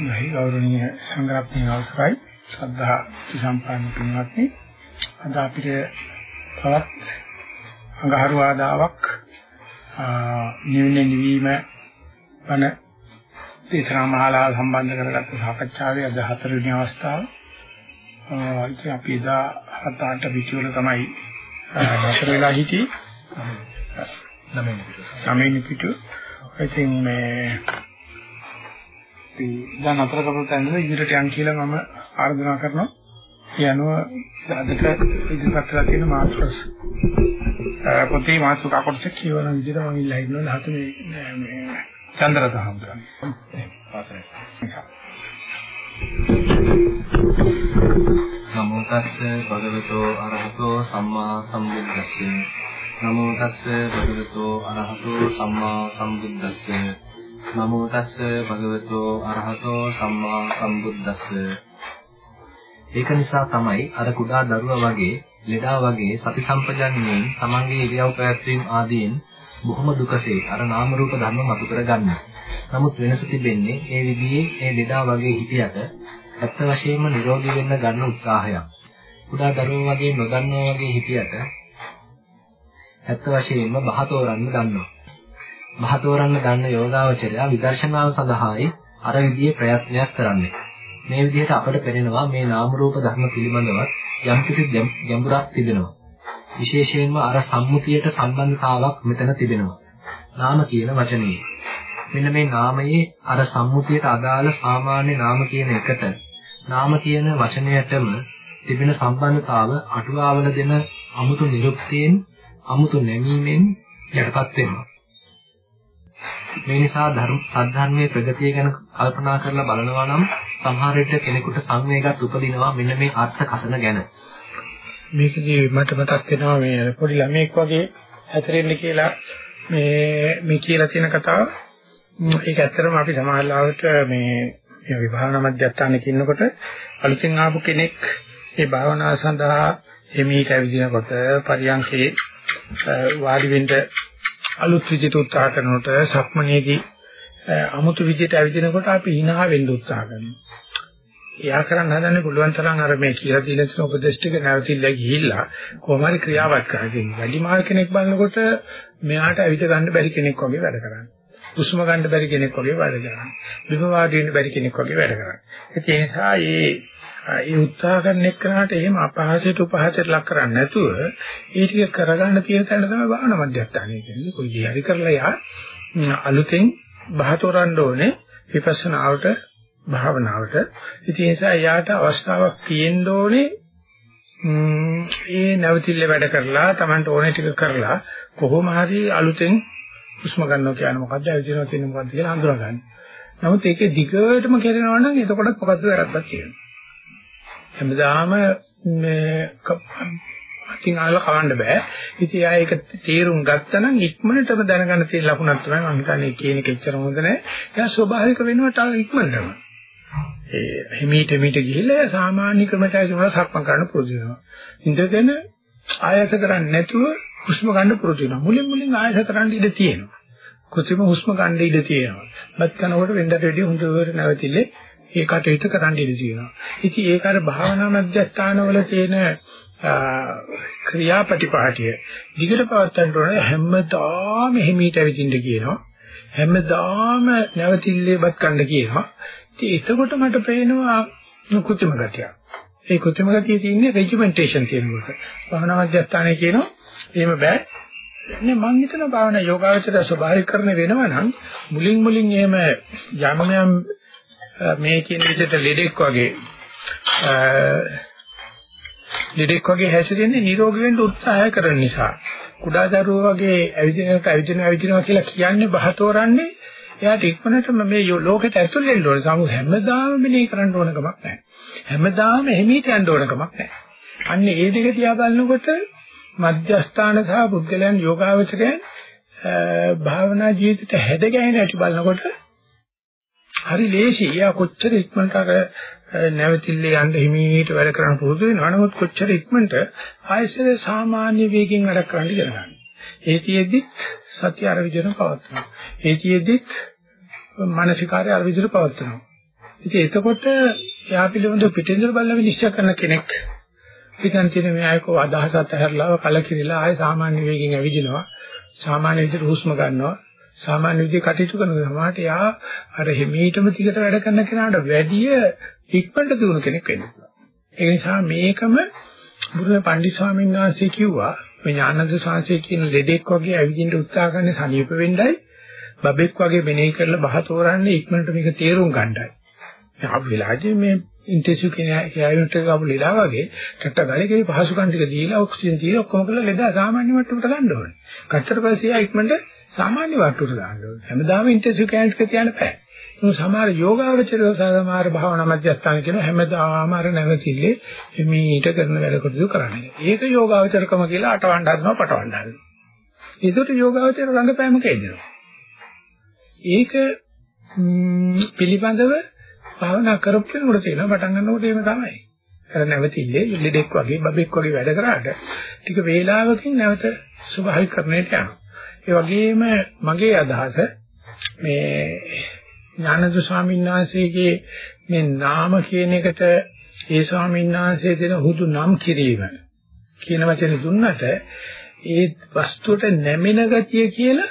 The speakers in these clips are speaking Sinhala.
නැයි ගෞරවනීය සංග්‍රහණීය අවසරයි ශ්‍රද්ධා සම්පන්න පින්වත්නි අද අපිට තවත් අඟහරු ආදාවක් නිවින නිවීම වන දේශනා මහලා සම්බන්ධ කරගත්ත සාකච්ඡාවේ අද හතරවෙනි අවස්ථාව. ඉතින් අපි එදා හත අට පිටුවල තමයි හතර වෙලා හිටියේ. නමෙනි පිටු. නමෙනි පිටු. ඉතින් මේ දැන් අතර කපුට තැන්වල ඉදිරියට යන් කියලා මම ආරාධනා කරනවා. ඒ අනුව අදට ඉදිරිපත් කරලා තියෙන මාස්ටර්ස් පොතේ මාතෘකා කොටස කියවන විදිහට මම ඉල්ලා ඉන්නවා නැහත මේ මේ චන්ද්‍රත හම්බුනි. නමෝ තස්ස භගවතෝ අරහතෝ සම්මා සම්බුද්දස්ස නමෝ තස්ස භගවතෝ අරහතෝ සම්මා සම්බුද්දස්ස නමෝ තස්ස භගවතෝ අරහතෝ සම්මා සම්බුද්දස්ස ඒක නිසා තමයි අර කුඩා දරුවා වගේ ලෙඩා වගේ සති සම්පජන්ණයෙන් තමන්ගේ ඉරියව් පැවැත්වීම ආදීන් බොහොම දුකසේ අර නාම රූප ධර්ම මතු කරගන්න. නමුත් වෙනස තිබෙන්නේ ඒ විදිහේ ඒ ලෙඩා වගේ හිටියට ඇත්ත වශයෙන්ම නිරෝගී වෙන්න ගන්න උත්සාහයක්. කුඩා දරුවා වගේ නොදන්නවා වගේ හිටියට ඇත්ත වශයෙන්ම බහතෝරන්න ගන්නවා. බහතෝරන්න ගන්න යෝගාවචරය විදර්ශනාව සඳහායි අර විදිහේ ප්‍රයත්නයක් කරන්නේ. මේ විදිහට අපට පෙනෙනවා මේ නාම රූප ධර්ම පිළිබඳව යම්කිසි ගැඹුරක් තිබෙනවා. විශේෂයෙන්ම අර සම්මුතියට සම්බන්ධතාවක් මෙතන තිබෙනවා. නාම කියන වචනේ. මෙන්න මේ නාමයේ අර සම්මුතියට අදාළ සාමාන්‍ය නාම කියන එකට නාම කියන වචනයටම තිබෙන සම්බන්ධතාව අටුවාවල දෙන අමුතු නිරුක්තියෙන් අමුතු නැමීමෙන් යටපත් වෙනවා. මේ නිසා ධර්ම සද්ධර්මයේ ප්‍රගතිය ගැන කල්පනා කරලා බලනවා නම් සමහර විට කෙනෙකුට සංවේගات උපදිනවා මෙන්න මේ අර්ථ කසන ගැන. මේකදී මට මතක් වෙනවා මේ පොඩි ළමෙක් වගේ හැතරෙන්න කියලා මේ මේ කියලා තියෙන කතාව. ඒක ඇත්තටම අපි සමාජලාවට මේ මේ විභාවනා මධ්‍යස්ථානයේ ඉන්නකොට අලුතෙන් ආපු කෙනෙක් මේ භාවනාව සඳහා එමීට ඇවිදිනකොට පරියන්කේ වාඩි වෙන්න අලුත් විදිහට උත්සාහ කරනකොට සක්මනේදී අමුතු විදිහට ඇවිදිනකොට අපි hina වෙන්න උත්සාහ කරනවා. එයා කරන්න හදන්නේ පුළුවන් තරම් අර මේ කියලා තියෙන තියෙන උපදේශ ටික නැවතිලා ගිහිල්ලා කොහොම හරි ක්‍රියාවක් කරගෙන වැඩිමාල් කෙනෙක් බලනකොට මෙයාට ඇවිද ගන්න බැරි කෙනෙක් වගේ වැඩ කරන්නේ. උස්ම ගන්න බැරි කෙනෙක් වගේ වැඩ කරන්නේ. බිම වාඩි වෙන්න බැරි කෙනෙක් වගේ වැඩ කරන්නේ. ඒ නිසා මේ ඒ උත්සාහ කරන එක්කනට එහෙම අපහාසයට උපහාසයට ලක් කරන්නේ නැතුව ඒ ටික කරගන්න තියෙන තැන තමයි භාවනා මධ්‍යස්ථානය කියන්නේ. කොයි දේ හරි කරලා යා අලුතෙන් බහතෝරන්න ඕනේ විපස්සනාවට භාවනාවට. ඉතින් ඒ නිසා යාට අවස්ථාවක් තියෙන්න ඕනේ ඒ නැවතිල්ල වැඩ කරලා Tamanට ඕනේ ටික කරලා කොහොම හරි අලුතෙන් හුස්ම ගන්නවා කියන්නේ මොකද්ද ඇවිදිනවා කියන්නේ මොකද්ද කියලා හඳුනා ගන්න. නමුත් ඒකේ දිගටම කරනවා නම් එතකොටත් මොකද්ද වැරද්දක් තියෙනවා. හැමදාම මේ අතින් අහලා කවන්න බෑ. ඉතින් ආ ඒක තීරුම් ගත්තා නම් ඉක්මනටම දැනගන්න තියෙන ලකුණක් තමයි මම හිතන්නේ කියන එක එච්චර හොඳ නෑ. ඒක ස්වභාවික වෙනවා තා ඉක්මනටම. ඒ හිමීට මිට ගිහිල්ලා සාමාන්‍ය ක්‍රමචාරය වල සක්මන් කරන්න පුරුදු වෙනවා. ඉඳගෙන ආයස කරන්නේ නැතුව හුස්ම ගන්න පුරුදු වෙනවා. මුලින් මුලින් ආයස කරන්න ඉඩ තියෙනවා. කෘත්‍රිම හුස්ම ගන්න ඉඩ තියෙනවා. බත් කනකොට වෙනදට වැඩිය හොඳට නැවතිලේ ඒ කටයුතු කරන්න ඉඩ තියෙනවා. ඉතින් ඒක අර භාවනා මධ්‍යස්ථානවල තියෙන ක්‍රියාපටිපාටිය දිගට පවත්වන්න ඕනේ හැමදාම හිමීට ඇවිදින්න කියනවා. හැමදාම නැවතිල්ලේපත් ගන්න කියනවා. ඉතින් එතකොට මට පේනවා කෘත්‍රිම ගතිය. ඒ කෘත්‍රිම ගතිය තියෙන්නේ රෙජිමෙන්ටේෂන් කියනකොට. භාවනා මධ්‍යස්ථානයේ කියනවා එහෙම බෑ. නේ මං හිතන භාවනා යෝගාවචර ස්වභාවිකරණ වෙනවා නම් මුලින් මුලින් එහෙම යම් යම් මේ කියන විදිහට ලෙඩෙක් වගේ ලෙඩෙක් වගේ හැසිරෙන්නේ නිරෝගී වෙන්න උත්සාහය කරන නිසා. කුඩා දරුවෝ වගේ ඇවිදිනකට ඇවිදිනවා ඇවිදිනවා කියලා කියන්නේ බහතෝරන්නේ එයාට ඉක්මනටම මේ ලෝකෙට ඇතුල් වෙන්න ඕනේ. සමු හැමදාම මෙනේ කරන්න ඕන කමක් නැහැ. හැමදාම එහිමීට යන්න ඕන කමක් නැහැ. අන්න ඒ දෙක දිහා බලනකොට මධ්‍යස්ථාන සහ පුද්ගලයන් යෝගාවචරයන් භාවනා ජීවිතයට හැද ගැහෙන හැටි බලනකොට හරි ලේසි. යා කොච්චර ඉක්මනට අර නැවතිල්ලේ යන්න හිමීට වැඩ කරන්න පුරුදු වෙනවා. නමුත් කොච්චර ඉක්මනට ආයසරේ සාමාන්‍ය වේගයෙන් වැඩ කරන්න ඉගෙන ගන්න. ඒතියෙදි සත්‍ය අර විදිහට පවත්නවා. ඒතියෙදි මානසිකාරය අර විදිහට පවත්නවා. ඉතින් එතකොට එයා පිළිබඳව පිටින්දර බලලා විනිශ්චය කරන කෙනෙක් හිතන් තියෙන මේ අයකෝ අදහසත් ඇහැරලා කලකිරිලා ආය සාමාන්‍ය වේගෙන් ඇවිදිනවා. සාමාන්‍ය විදිහට හුස්ම ගන්නවා. සාමාන්‍ය විදිහට කටයුතු කරන සමාහට යා අර හිමීටම ටිකට වැඩ කරන කෙනාට වැඩිය ඉක්මනට දිනු කෙනෙක් වෙන්න පුළුවන්. ඒ නිසා මේකම බුදුම පණ්ඩිත ස්වාමීන් වහන්සේ කිව්වා මේ ඥානන්ද සාංශය කියන ලෙඩෙක් වගේ ඇවිදින්න උත්සාහ කරන සනීප වෙන්නයි බබෙක් වගේ මෙනෙහි කරලා බහ තෝරන්නේ ඉක්මනට මේක තේරුම් ගන්නයි. අපි වෙලාදී මේ ඉන්ටෙන්සිව් කියන කැයුන්ට් එක අපු ලෙඩා වගේ ටට ගලකේ පහසුකම් ටික දීලා ඔක්සිජන් දීලා ඔක්කොම කරලා ලෙඩා සාමාන්‍ය මට්ටමට ගන්න ඕනේ. කච්චර පස්සේ ආ ඉක්මනට සාමාන්‍ය වට්ටුවට දාන්න ඕනේ. හැමදාම ඉන්ටෙන්සිව් කැයුන්ට් එක තියන්න බෑ. ඒ සමහර යෝගාවචරය සමහර භාවනා මධ්‍යස්ථාන කියන හැමදාම අර නැවතිල්ලේ මේට කරන වැඩ කොටු කරන්නේ. ඒක යෝගාවචරකම කියලා අටවන්න හදනවා පටවන්න හදනවා. ඒකට යෝගාවචර රංගපෑමක එදිනවා. ඒක පිළිබඳව භාවනා කරපු කෙනෙකුට තියෙනවා පටන් ගන්නකොට එහෙම තමයි. අර නැවතිල්ලේ ලෙඩෙක් වගේ බබෙක් වගේ වැඩ කරාට ටික වේලාවකින් නැවත ස්වභාවිකකරණයට යනවා. ඒ වගේම මගේ අදහස මේ ඥානද ස්වාමීන් වහන්සේගේ මේ නාම කියන එකට ඒ ස්වාමීන් වහන්සේ දෙන හුදු නම් කිරීම කියන වචනේ දුන්නට ඒ වස්තුවට නැමෙන ගතිය කියලා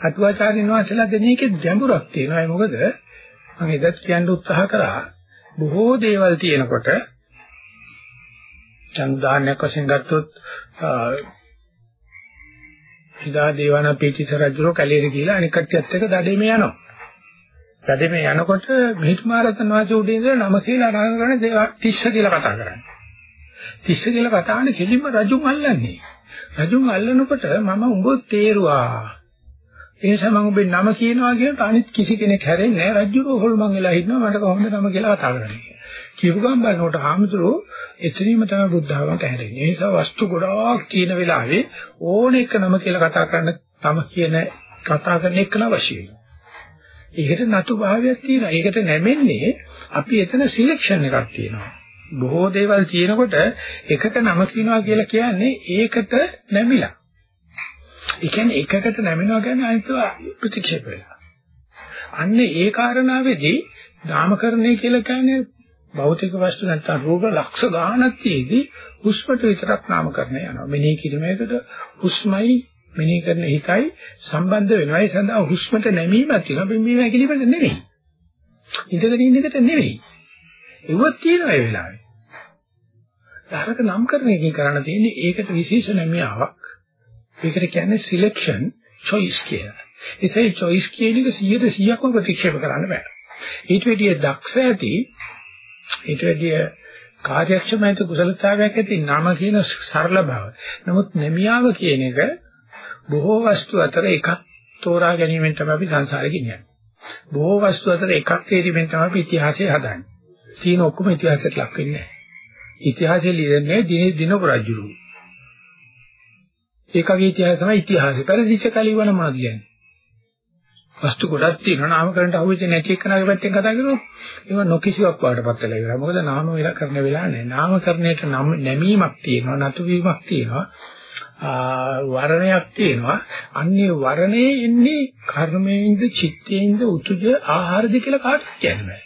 අටුවාචාර්යන් වහන්සේලා දෙන එකේ ගැඹුරක් තියෙනවා. ඒ මොකද මම එදත් කියන්න උත්සාහ කරා බොහෝ දේවල් තියෙනකොට චන්දානයක් වශයෙන් ගත්තොත් ඉදා දේවාන පීතිස රජුරෝ කැලේට ගිහිලා අනික් කට්ටියත් එක්ක දඩේම යනවා. දඩේම යනකොට මිහිත්මාරතන වාචෝ උඩින් ඉඳලා නම කියලා අනාගත කරන දේවා තිස්ස කියලා කතා කරන්නේ. තිස්ස කියලා කතා කරන්නේ කෙලින්ම රජුන් අල්ලන්නේ. රජුන් අල්ලනකොට මම උඹ තේරුවා. ඒ නිසා මම ඔබේ නම කියනවා කියනට අනිත් කිසි කෙනෙක් හැරෙන්නේ නැහැ. රජුරෝ හොල්මන් වෙලා හිටනවා මට කොහොමද නම කියලා කතා කරන්නේ. කියපු ගමන් බලනකොට ආමතුරෝ එතනීම තමයි බුද්ධ ධර්මයට හැරෙන්නේ. ඒ නිසා වස්තු ගොඩාක් තියෙන වෙලාවේ ඕන එක නම කියලා කතා කරන්න තම කියන කතා කරන එක අවශ්‍ය වෙනවා. ඒකට නතු භාවයක් තියෙනවා. ඒකට නැමෙන්නේ අපි එතන සිලෙක්ෂන් එකක් තියෙනවා. බොහෝ දේවල් තියෙනකොට එකට නම කියනවා කියලා කියන්නේ ඒකට නැමිලා. ඒ කියන්නේ එකකට නැමෙනවා කියන්නේ අනිත් ප්‍රතික්ෂේප වෙනවා. අන්න ඒ කාරණාවේදී නාමකරණය කියලා කියන්නේ භෞතික වස්තු නැත්නම් රූප ලක්ෂ ගාණක් තියේදී හුස්මට විතරක් නාමකරණය යනවා. මෙනෙහි කිරීමේකට හුස්මයි මෙනෙහි කරන හිතයි සම්බන්ධ වෙනවා. ඒ සඳහා හුස්මට නැමීමක් තියෙනවා. බිම්බීම ඇකිලිමට නෙවෙයි. ඉඳගෙන ඉන්න එකට නෙවෙයි. ඒවත් තියෙනවා ඒ වෙලාවේ. ධාරක නම් කරන එකකින් කරන්න තියෙන්නේ ඒකට විශේෂ නැමියාවක්. ඒකට කියන්නේ selection choice කියලා. ඒසයි choice කියන එක 100%ක්ම ප්‍රතික්ෂේප කරන්න බෑ. ඊට වැඩිය දක්ෂ ඇති ඊට වැඩිය කාර්යක්ෂමයිත කුසලතාවයක් ඇති නම කියන සරල බව. නමුත් නැමියාව කියන එක බොහෝ වස්තු අතර එකක් තෝරා ගැනීමෙන් තමයි අපි සංසාරේ ගෙනියන්නේ. බොහෝ වස්තු අතර එකක් තේරීමෙන් තමයි අපි ඉතිහාසය හදන්නේ. තියෙන ඔක්කොම ඉතිහාසයට ලක් වෙන්නේ නැහැ. ඉතිහාසය ලියන්නේ දින දිනක රජුරු. ඒකගේ ඉතිහාසය තමයි ඉතිහාසය. පරිදිච්ච කලිවන මොනවද කියන්නේ? වස්තු ගොඩක් තියෙනවා. නාමකරණට අහුවෙච්ච නැති එක්කනාගේ පැත්තෙන් කතා කරනවා. ඒවා නොකිසිවක් වඩපත් වෙලා ඉවරයි. මොකද නාම වෙලා කරන වෙලාව නෑ නාමකරණයට නම් නැමීමක් තියෙනවා නතු වීමක් තියෙනවා වර්ණයක් තියෙනවා. අන්නේ වර්ණේ එන්නේ කර්මයෙන්ද චිත්තයෙන්ද උතුජ ආහාරද කියලා කාටද කියන්නේ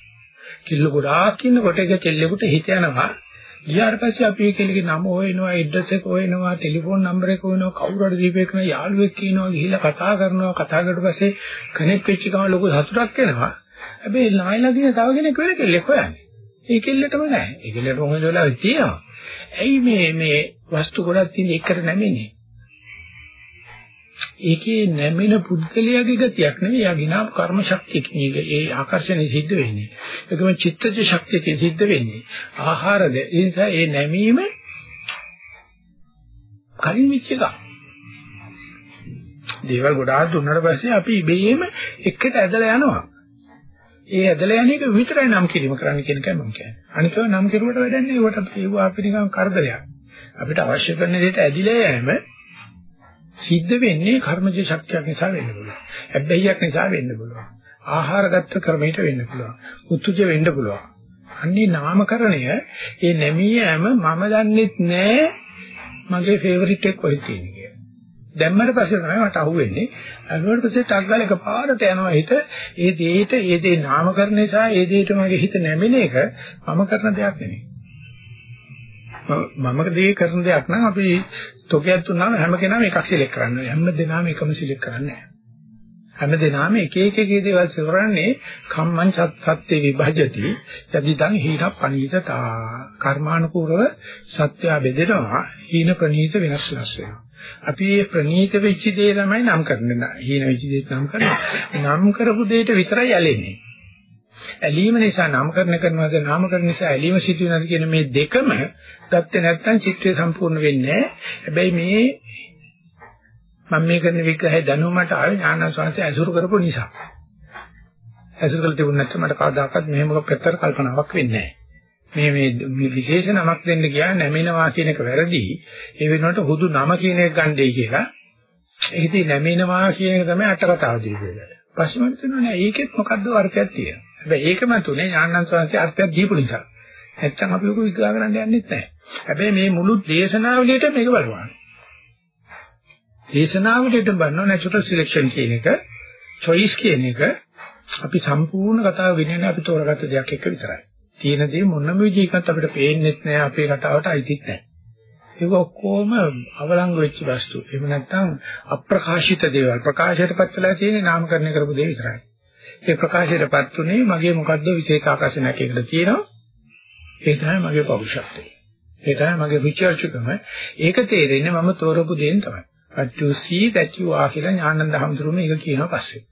කිල්ල ගොඩාක් ඉන්නකොට ඒක කෙල්ලෙකුට හිත යනවා. ඊට පස්සේ අපි ඒ කෙල්ලගේ නම හොයනවා ඇඩ්‍රස් එක හොයනවා ටෙලිෆෝන් නම්බර එක හොයනවා කවුරු හරි දීපේක න යාළුවෙක් කියනවා ගිහිල්ලා කතා කරනවා. කතා කරලා පස්සේ කනෙක්ට් වෙච්ච ගමන් ලොකු සතුටක් එනවා. හැබැයි නායලා දින තව කෙනෙක් වෙන කෙල්ලෙක් හොයන්නේ. ඒ කෙල්ලටම නැහැ. ඒ කෙල්ලට මොකද වෙලාවෙ තියෙනවා. ඇයි මේ මේ වස්තු ගොඩක් තියෙන එකට නැමෙන්නේ ඒකේ නැමෙන පුද්ගලයාගේ ගතියක් නෙවෙයි යාගේ නාම කර්ම ශක්තියකින් ඒ ආකර්ෂණය සිද්ධ වෙන්නේ. ඒකම චිත්තජ ශක්තියකින් සිද්ධ වෙන්නේ. ආහාරද ඒ නිසා ඒ නැමීම කලින් වෙච්ච එක. දේවල් ගොඩාක් දුන්නාට පස්සේ අපි ඉබේම එකට ඇදලා යනවා. ඒ ඇදලා යන එක විතරයි නම් කිරීම කරන්න කියන එකයි මම කියන්නේ. අනිකව නම් කෙරුවට වැඩක් නෑ. ඒකට ඒව අපි නිකන් කරදරයක්. අපිට අවශ්‍ය කරන දෙයට ඇදිලා යෑම සිද්ධ වෙන්නේ කර්මජ ශක්තියක් නිසා වෙන්න පුළුවන්. හැබැයික් නිසා වෙන්න පුළුවන්. ආහාර ගත්ත ක්‍රමයට වෙන්න පුළුවන්. උත්තුජ වෙන්න පුළුවන්. අන්නේ නාමකරණය ඒ නැමියම මම දන්නෙත් නෑ මගේ ෆේවරිට් එක කොහෙද තියෙන්නේ කියලා. දැම්මට පස්සේ තමයි මට අහුවෙන්නේ. අහුවට පස්සේ ටක් ගාලා එකපාරට යනවා හිත. ඒ දෙයට ඒ දේ නාමකරණ නිසා ඒ දෙයට මගේ හිත නැමෙන එක මම කරන දෙයක් නෙමෙයි. මම දේ කරන දෙයක් නම් අපි තොගයක් දුන්නාම හැම කෙනාම එකක් සිලෙක්ට් කරන්න ඕනේ. හැම දෙනාම එකම සිලෙක්ට් කරන්නේ නැහැ. හැම දෙනාම එක එක එක දේවල් සිවරන්නේ කම්මං සත්‍ය විභජති. යදිදං හීන පනීතතා. කර්මානුකූලව සත්‍ය බෙදෙනවා. හීන ප්‍රනීත වෙනස් වෙනස් වෙනවා. අපි මේ ප්‍රනීත වෙච්ච දේ තමයි නම් කරන්නේ හීන වෙච්ච දේ නම් කරන්නේ නම් කරපු දෙයට විතරයි ඇලෙන්නේ. ඇලීම නිසා නාමකරණ කරනවාද නාමකරණ නිසා ඇලීම සිදු වෙනවාද කියන මේ දෙකම ගත්තේ නැත්නම් චිත්‍රය සම්පූර්ණ වෙන්නේ නැහැ හැබැයි මේ මම මේ කරන විග්‍රහය දැනුමට ආවේ ඥානසංශය ඇසුරු කරපු නිසා. ඇසුරු කළ තිබුණ නැත්නම් මට කවදාකවත් මෙහෙම පැත්තට කල්පනාවක් වෙන්නේ නැහැ. මේ මේ විශේෂ නමක් දෙන්න ගියා නැමිනවා කියන එක වැරදි. ඒ වෙනුවට හුදු නම කියන එක ගන්නයි කියලා. ඒකදී නැමිනවා කියන එක තමයි අටකතාව දීපේ. පස්සේ මම හිතනවා නෑ ඒකෙත් මොකද්ද අර්ථයක් තියෙනවා. හැබැයි ඒකම තුනේ ඥානසංශය අර්ථයක් දීපු නිසා. නැත්තම් අපි ඔක විග්‍රහ කරන්න යන්නෙත් නැහැ. හැබැයි මේ මුළු දේශනාවලියට මේක බලපාන. දේශනාවලට බලනවා natural selection කියන එක choice කියන එක අපි සම්පූර්ණ කතාව ගෙනියන අපි තෝරගත්ත දෙයක් එක විතරයි. තියෙන දේ මොනම විදිහකට අපිට පේන්නේත් නැහැ අපේ කතාවට අයිතිත් නැහැ. ඒක ඔක්කොම අවලංගු වෙච්ච වස්තු. එහෙම නැත්නම් අප්‍රකාශිත දේවල්. ප්‍රකාශයටපත් වෙලා තියෙන නාමකරණය කරපු දේ විතරයි. ඒ ප්‍රකාශයටපත් උනේ මගේ මොකද්ද විශේෂ ආකර්ෂණයක් එකකට තියෙනවා. ඒ තමයි මගේ පෞරුෂත්වය. ඒ තමයි මගේ රුචිර්චකම. ඒක තේරෙන්නේ මම තෝරපු දේෙන් තමයි. but to see that you are කියලා ඥානන්ද හඳුරු මේක කියනවා පස්සේ.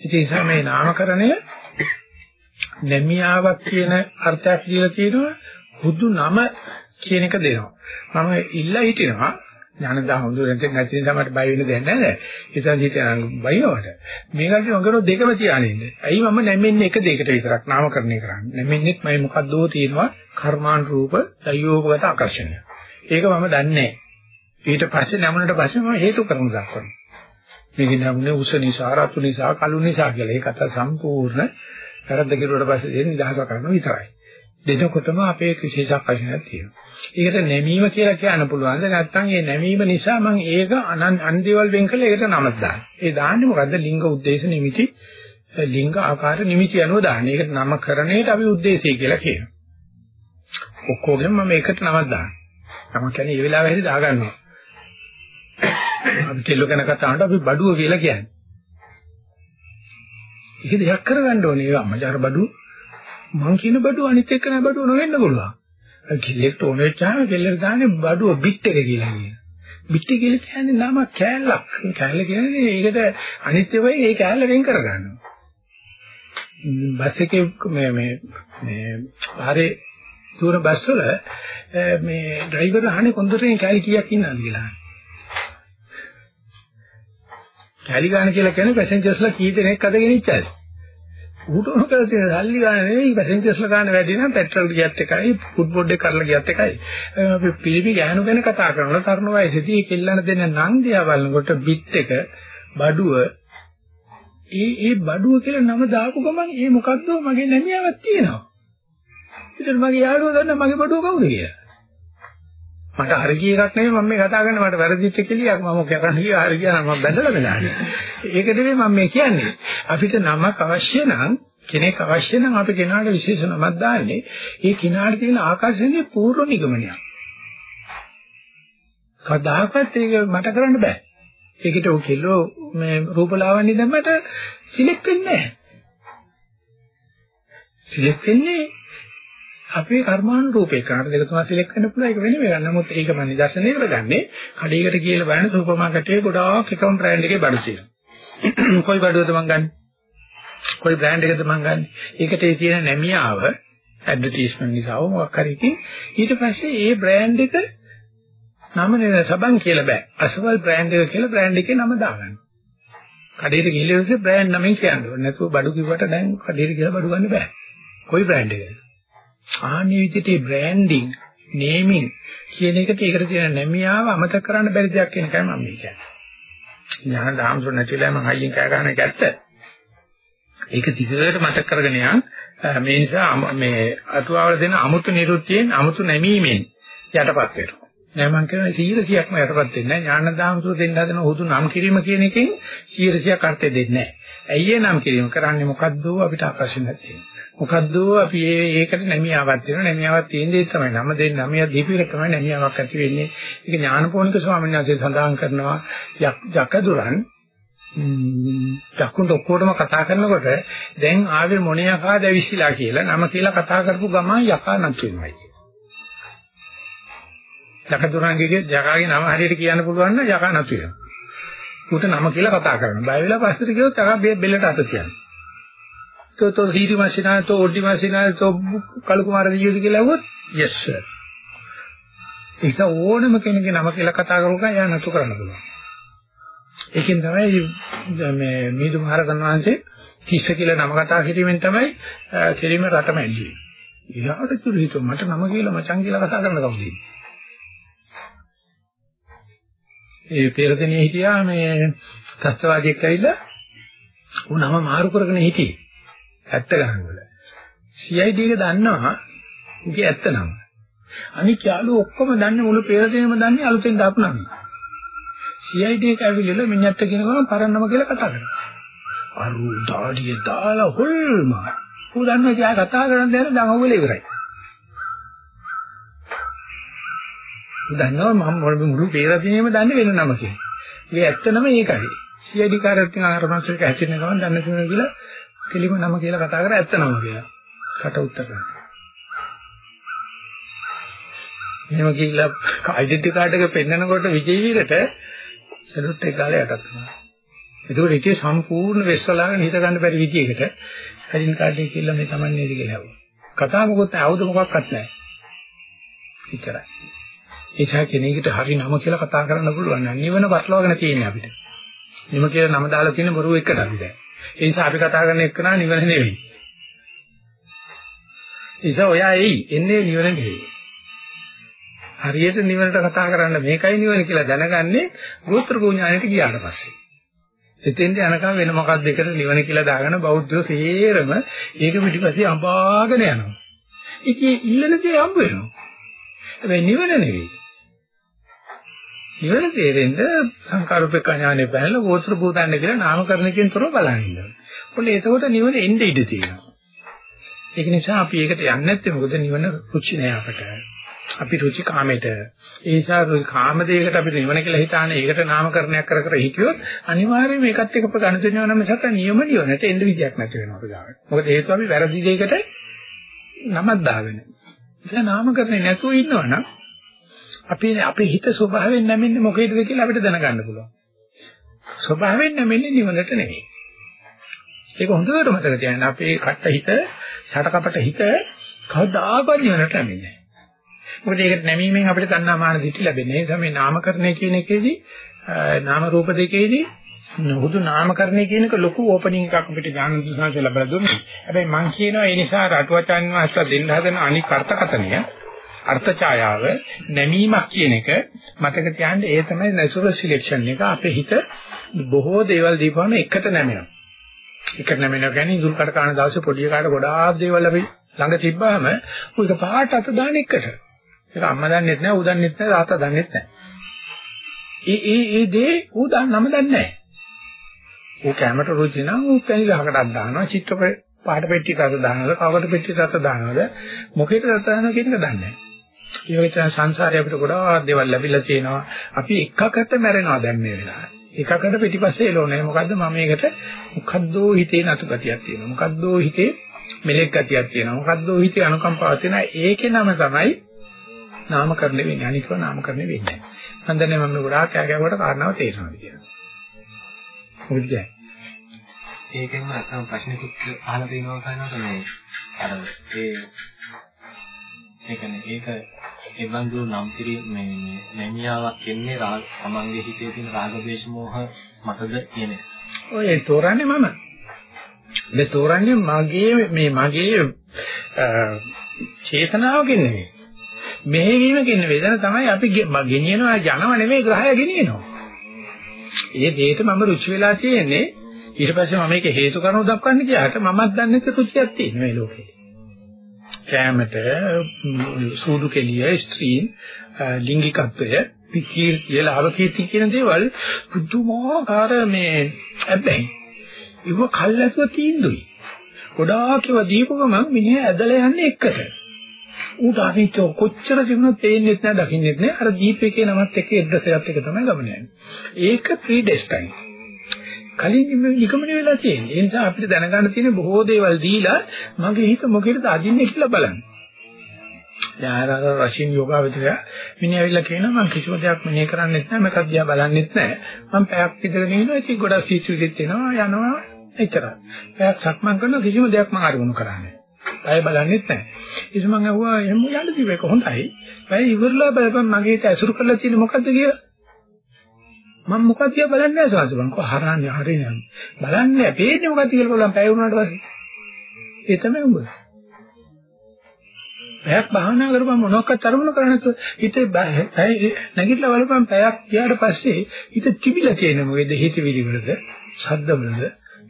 ඉතින් ඒ නිසා මේ නාමකරණය නැමියාවක් කියන අර්ථයක් දීලා තියෙනවා හුදු නම කියන එක දෙනවා. මම ඉල්ලා හිටිනවා ඥානන්ද හඳුරෙන් නැති නිසා මට බය වෙන්න දෙයක් නැහැ. ඉතින් හිතන බයිනවට. මේකගේ වගරෝ දෙකම තියානින්න. ඇයි මම නැමෙන්නේ එක දෙයකට විතරක් නාමකරණය කරන්නේ. නැමෙන්නෙත් මම මොකද්දෝ තියෙනවා කර්මාන් රූප දයෝපගත ආකර්ෂණය. ඒක මම දන්නේ නැහැ. ඊට පස්සේ නැමුණට පස්සේ මම හේතු කරනු දක්වනවා. මේක නැමුනේ උස නිසා, රතු නිසා, කළු නිසා කියලා. ඒකට සම්පූර්ණ වැරද්ද කෙරුවට පස්සේ දෙන්නේ නිදහස කරනවා විතරයි. දෙනකොටම අපේ විශේෂ ආකර්ෂණයක් තියෙනවා. ඒකට නැමීම කියලා කියන්න පුළුවන්. නැත්නම් ඒ නැමීම නිසා මම ඒක අන්දේවල් වෙන් කළා ඒකට නමක් දාන්න. ඒ දාන්නේ මොකද්ද? ලිංග උද්දේශ නිමිති ලිංග ආකාර නිමිති අනුව දාන්නේ. ඒකට නමකරණයට අපි උද්දේශය කියලා කියනවා. ඔක්කොගෙම මම ඒකට නමක් දානවා. නම කියන්නේ ඒ වෙලාවෙදී දාගන්නවා. අපි කෙල්ල ගැන කතා කරනකොට අපි බඩුව කියලා කියන්නේ. ඒක දෙයක් කරගන්න ඕනේ. ඒ අම්මචාර බඩුව මං කියන බඩුව අනිත් එක්ක නෑ බඩුව නොවෙන්න පුළුවන්. කෙල්ලෙක්ට ඕන වෙච්චාම කෙල්ලට දාන්නේ බඩුව බිට් එක කියලා කියන. බිට් එක කියලා කියන්නේ නම කෑල්ලක්. කෑල්ල කියන්නේ ඒකට අනිත්‍ය වෙයි ඒ කෑල්ල වෙන් කරගන්නවා. බස් එකේ මේ මේ මේ පාරේ දුර බස් වල මේ ඩ්‍රයිවර් අහන්නේ කොන්දරේ කෑලි කීයක් ඉන්නවද කියලා. කැලි ගන්න කියලා කියන්නේ පැසෙන්ජර්ස්ලා කී දෙනෙක් අදගෙන ඉච්චාද? ඌට උණු කරලා තියෙන සල්ලි ගන්න නෙවෙයි පැසෙන්ජර්ස්ලා ගන්න වැඩි නම් පෙට්‍රල් ගියත් එකයි ෆුඩ් බෝඩ් එක කරලා ගියත් එකයි. අපි පිළිමි ගෑනු ගැන කතා කරනවා තරුණ වයසේදී කෙල්ලන දෙන නම් දිහා බලනකොට බිත් එක බඩුව ඒ ඒ බඩුව කියලා නම දාපු ගමන් ඒ මොකද්ද මගේ නැමියාවක් තියෙනවා. ඉතින් මගේ යාළුවා දන්න මගේ බඩුව කවුද කියලා. මට හරි ගිය එකක් නෙමෙයි මම මේ කතා කරන්නේ මට වැරදිච්ච කෙලියක් මම කරන්නේ ගියා හරි ගියා නම් මම බැඳලා වෙලානේ. ඒක නෙමෙයි මම මේ කියන්නේ. අපිට නමක් අවශ්‍ය නම් කෙනෙක් අවශ්‍ය නම් අපි කෙනාට විශේෂ නමක් දාන්නේ. ඒ කෙනාට තියෙන ආකර්ෂණයේ පූර්ව නිගමනයක්. කවදාකවත් ඒක මට කරන්න බෑ. ඒකට ඔය කිලෝ මේ රූපලාවන්‍ය දැම්මට සිලෙක්ට් වෙන්නේ නැහැ. සිලෙක්ට් වෙන්නේ අපේ කර්මානුරූපේ කාට දෙක තුනක් සිලෙක්ට් කරන්න පුළුවන් ඒක වෙන වෙන. නමුත් ඒක මම නිදර්ශනයකට ගන්නේ කඩේකට කියලා බලන සුපර් මාකට් එකේ ගොඩාක් එකම බ්‍රෑන්ඩ් එකේ බඩු තියෙනවා. කොයි බඩුවද මං ගන්නේ? කොයි බ්‍රෑන්ඩ් එකද මං ගන්නේ? ඒකට ඒ තියෙන නැමියාව ඇඩ්වර්ටයිස්මන්ට් නිසා මොකක් හරි ඉතින් ඊට පස්සේ ඒ බ්‍රෑන්ඩ් එක නම නේ සබන් කියලා බෑ. අසවල් බ්‍රෑන්ඩ් එක කියලා බ්‍රෑන්ඩ් එකේ නම දාගන්න. කඩේට ගිහලා ඉතින් බ්‍රෑන්ඩ් නමෙන් කියන්නේ. නැතුව බඩු කිව්වට දැන් කඩේට ගිහලා බඩු ගන්න බෑ. කොයි බ්‍රෑන්ඩ් එකද? ආන්නේ විදිහට බ්‍රෑන්ඩින් නේමින් කියන එකට ඒකට තියෙන නැමියාව අමතක කරන්න බැරි දෙයක් කියන එකයි මම කියන්නේ. ඥාන දාම්සො නැතිලා මම හයියෙන් කෑ ගන්න එක ඇත්ත. ඒක දිගට මතක කරගෙන යන් මේ නිසා මේ අටුවාවල දෙන අමුතු නිරුත්තියෙන් අමුතු නැමීමෙන් යටපත් වෙනවා. නෑ මං කියනවා 100%ක්ම යටපත් වෙන්නේ නෑ ඥානදාමතුරු දෙන්න හදන හුදු නම් කිරීම කියන එකෙන් 100%ක් අර්ථය දෙන්නේ නෑ ඇයි ඒ නම් කිරීම කරන්නේ මොකද්ද අපිට ආකර්ෂණයක් තියෙනවා මොකද්ද අපි ඒකට නැමියාවක් දෙනවා නැමියාවක් තියෙන දේ තමයි නම දෙන්න නමිය දීපිර තමයි නැමියාවක් ඇති වෙන්නේ ඒක ඥානපෝනික ස්වාමීන් වහන්සේ සඳහන් කරනවා යකදුරන් දකුණට ඔක්කොටම කතා කරනකොට දැන් ආවේ මොණේ යකා දැවිසිලා කියලා නම කියලා කතා කරපු ගමන් යකා නැතු වෙනවායි යකදුරන්ගේ යකාගේ නම හරියට කියන්න පුළුවන් නම් යකා නැතු වෙනවා. උට නම කියලා කතා කරනවා. බය වෙලා පස්සට ගියොත් යකා බෙල්ලට අත තියනවා. તો તો සීරි මාසිනා તો ඔඩි මාසිනා તો කලු කුමාර දියුද කියලා ඇහුවොත් yes sir. ඒක ඕනම කෙනෙක්ගේ නම කියලා කතා කරුවා එයා නතු කරන්න පුළුවන්. ඒකෙන් තමයි මේ මීදු මහරතන් වහන්සේ කිස්ස කියලා නම කතා කිරීමෙන් තමයි කිරීම රටම ඇල්ලුවේ. ඊළාට තුරු හිතුව මට නම කියලා මචං කියලා කතා කරන්න කවුද ඒ පෙරදෙනිය හිටියා මේ ත්‍ස්තවාදියෙක් ඇවිල්ලා ඌ නම මාරු කරගෙන හිටියේ. ඇත්ත ගන්න වල. CID එක දන්නවා උගේ ඇත්ත නම. අනික යාළුවෝ ඔක්කොම දන්නේ මුළු පෙරදෙනියම දන්නේ අලුතෙන් දාපු නම. CID එක ඇවිල්ලා මිනිහත් කියන ගමන් පරන්නම කියලා කතා කරනවා. අරු දාඩිය දාලා හොල්ම. ඌ දන්නවා කියා කතා කරන්න දැන දැන් ඔයගොල්ලෝ ඉවරයි. ඌ දන්නවා මම මුළු පෙරදෙනියම දන්නේ වෙන නම කියලා. ඒ ඇත්ත නම ඒකයි. CID කාර්යත් අර මාසෙක හැසිරෙන ගමන් දන්න තුන කියලා කෙලිම නම කියලා කතා කරා ඇත්ත නම කියලා. කට උත්තර කරනවා. එහෙම කියලා ඩෙන්ටිටි කාඩ් එක පෙන්නකොට විජේ වීරට සෙලුට් එක ගාලා යටත් වුණා. ඒකෝ රිටිය සම්පූර්ණ වෙස්සලාගෙන හිත ගන්න බැරි විදියකට ඩෙන්ටිටි කාඩ් එක කියලා මේ Taman නේද කියලා ඇහුවා. කතා මොකොත් ආවුද මොකක්වත් නැහැ. එච්චරයි. ඒසා කෙනෙකුට හරි නම කියලා කතා කරන්න පුළුවන් නම් නිවන පටලවාගෙන තියෙන්නේ අපිට. නිම කියලා නම දාලා තියෙන බොරුව එකට අපි දැන්. ඒ නිසා අපි කතා කරන එක නා නිවන නෙවෙයි. ඒසා ඔයා එයි එන්නේ නිවන නෙවෙයි. හරියට නිවනට කතා කරන්න මේකයි නිවන කියලා දැනගන්නේ ගෝත්‍ර ගෝඥාණයට ගියාට පස්සේ. එතෙන්ට යනකම් වෙන මොකක්ද එකට නිවන කියලා දාගෙන බෞද්ධයෝ සේරම ඒක පිටිපස්සේ අඹාගෙන යනවා. ඉතින් ඉල්ලනදී හම්බ වෙනවා. හැබැයි නිවන නෙවෙයි. නිවන තේරෙන්න සංකාරූපේක ඥානෙ බැලලා ගෝත්‍ර භූතන්න කියලා නාමකරණකින් තොරව බලන්න ඉන්නවා. ඔන්න එතකොට නිවන එන්නේ ඉඳ තියෙනවා. ඒක නිසා අපි ඒකට යන්නේ නැත්තේ මොකද නිවන රුචි නෑ අපට. අපි රුචි කාමයට. ඒ නිසා කාම දෙයකට අපි නිවන කියලා හිතානේ ඒකට නාමකරණයක් කර කර හිටියොත් අනිවාර්යයෙන් මේකත් එක්ක ගණිත වෙනවා නම් මිසක් නියම නිවනට එන්න විදියක් නැති වෙනවා අපි ගාවට. මොකද හේතුව අපි වැරදි දෙයකට නමක් දාගෙන. ඒක නාමකරණේ නැතුව ඉන්නවනම් අපි අපේ හිත ස්වභාවයෙන් නැමෙන්නේ මොකේද කියලා අපිට දැනගන්න පුළුවන්. ස්වභාවයෙන් නැමෙන්නේ නිවනට නෙවෙයි. ඒක හොඳට මතක තියාගන්න. අපේ කට්ට හිත, ෂටකපට හිත කවදාකවත් නිවනට නැමෙන්නේ නැහැ. මොකද ඒකට නැමීමෙන් අපිට තණ්හා මාන දිටි ලැබෙන්නේ. ඒ තමයි නාමකරණය කියන එකේදී නාම රූප දෙකේදී හුදු නාමකරණය කියන එක ලොකු ඕපනින් එකක් අපිට ඥාන දුසංශ ලැබලා දුන්නේ. හැබැයි මම කියනවා ඒ නිසා රටවචාන් වහන්සේලා දෙන්න හදන අනික් අර්ථකථනය අර්ථ ඡායාව නැමීමක් කියන එක මතක තියාගන්න ඒ තමයි natural selection එක අපේ හිත බොහෝ දේවල් දීපුවම එකට නැමෙනවා. එකට නැමෙනවා කියන්නේ ඉඳුල් කඩ කාන දවසේ පොඩි කාට ගොඩාක් දේවල් අපි ළඟ තිබ්බාම උයක පහට අත දාන එකට. ඒක අම්මා දන්නෙත් නැහැ, ඌ දන්නෙත් නැහැ, තාත්තා දන්නෙත් නැහැ. ඒ ඒ ඒ දේ ඌ දන්නම දන්නේ නැහැ. ඌ කැමරට රුචි නම් ඌ පැණි ගහකටක් දානවා, චිත්‍රපට පාට පෙට්ටියට අත දානවද, කවකට පෙට්ටියට අත දානවද, මොකේද අත දානවා කියන එක දන්නේ නැහැ. ඒ වගේ සංසාරේ අපිට ගොඩාක් දේවල් ලැබිලා තියෙනවා. අපි එකකට මැරෙනවා දැන් මේ වෙලාවේ. එකකට පිටිපස්සේ එළෝනේ. මොකද්ද මම මේකට මොකද්දෝ හිතේ නතු ගතියක් තියෙනවා. මොකද්දෝ හිතේ මෙලෙක් ගතියක් තියෙනවා. මොකද්දෝ හිතේ අනුකම්පාවක් තියෙනවා. ඒකේ නම තමයි නාමකරණය වෙන්නේ. අනිකව නාමකරණය වෙන්නේ නැහැ. මම දන්නේ මම ගොඩාක් කෑගෑවට කාරණාව තේරෙනවා කියලා. මොකද කියන්නේ? ඒකෙන්ම නැත්නම් ප්‍රශ්නකුත් අහලා තියෙනවා කියනවා මේ අර ඒ ඒ කියන්නේ ඒක එවන්දු නම් කිරි මේ නැමියාවක් එන්නේ රාග තමන්ගේ හිතේ තියෙන රාග ද්වේෂ මෝහ මතද කියන එක. ඔය තෝරන්නේ මම. මේ තෝරන්නේ මගේ මේ මගේ චේතනාවකින් නෙවෙයි. මෙහෙවීමකින් නෙවෙයි. එතන තමයි අපි ගෙනියනවා ජනව නෙවෙයි ග්‍රහය ගෙනියනවා. ඒ දෙයට මම රුචි වෙලා තියෙන්නේ ඊට පස්සේ මම මේක හේතු කරනව දක්වන්න ගියාට මමත් දන්නේ රුචියක් තියෙනවා මේ ලෝකේ. කැමට සූදු කෙලිය ස්ත්‍රීන් ලිංගිකත්වය පිකීර්තිය ලාභ කීර්ති කියන දේවල් පුදුමාකාර මේ හැබැයි ඉව කල්ැතුව තීන්දුවයි ගොඩාක් ඒවා දීපු ගමන් මිනිහා ඇදලා යන්නේ එකට. ඌට අනිත් කොච්චර තිබුණත් පේන්නේ නැහැ දකින්නෙත් නැහැ අර දීපේකේ නමත් එක්ක එද්දසයත් එක තමයි ගමන යන්නේ. ඒක ප්‍රීඩෙස්ටයින් කලින් නිගමනය වෙලා තියෙන්නේ. ඒ නිසා අපිට දැනගන්න තියෙන බොහෝ දේවල් දීලා මගේ හිත මොකේද අදින්නේ කියලා බලන්න. දැන් අර රෂින් යෝගාවචරය මිනිහ ඇවිල්ලා කියනවා මම කිසිම දෙයක් මෙහෙ කරන්නෙත් නැහැ මම කද්දියා බලන්නෙත් නැහැ මම පැයක් විතර ඉන්නවා ඉතින් ගොඩක් සීචුවිත් එනවා යනවා එච්චරයි. පැයක් සක්මන් කරනවා කිසිම දෙයක් මම අරමුණු කරන්නේ අය බලන්නෙත් නැහැ ඉතින් මම අහුවා එහෙම යන්න දීපේක හොඳයි. පැය ඉවරලා බලපන් මගේ හිත ඇසුරු කරලා තියෙන්නේ මොකද්ද කියලා. මම මොකක්ද කියලා බලන්නේ නැහැ සාසු මං කෝ හරන්නේ හරිනේ. බලන්නේ පේන්නේ මොකක්ද කියලා බලන්න පැය වුණාට පස්සේ. ඒ තමයි උඹ. පැයක් භාවනා කරපුවම මොනවක්වත් අරමුණු කරන්නේ නැතුව හිතේ නැගිටලා බලපන් පැයක් ගියාට පස්සේ හිත තිබිලා තියෙන මොකද? හිතවිලි වලද? ශබ්ද වලද?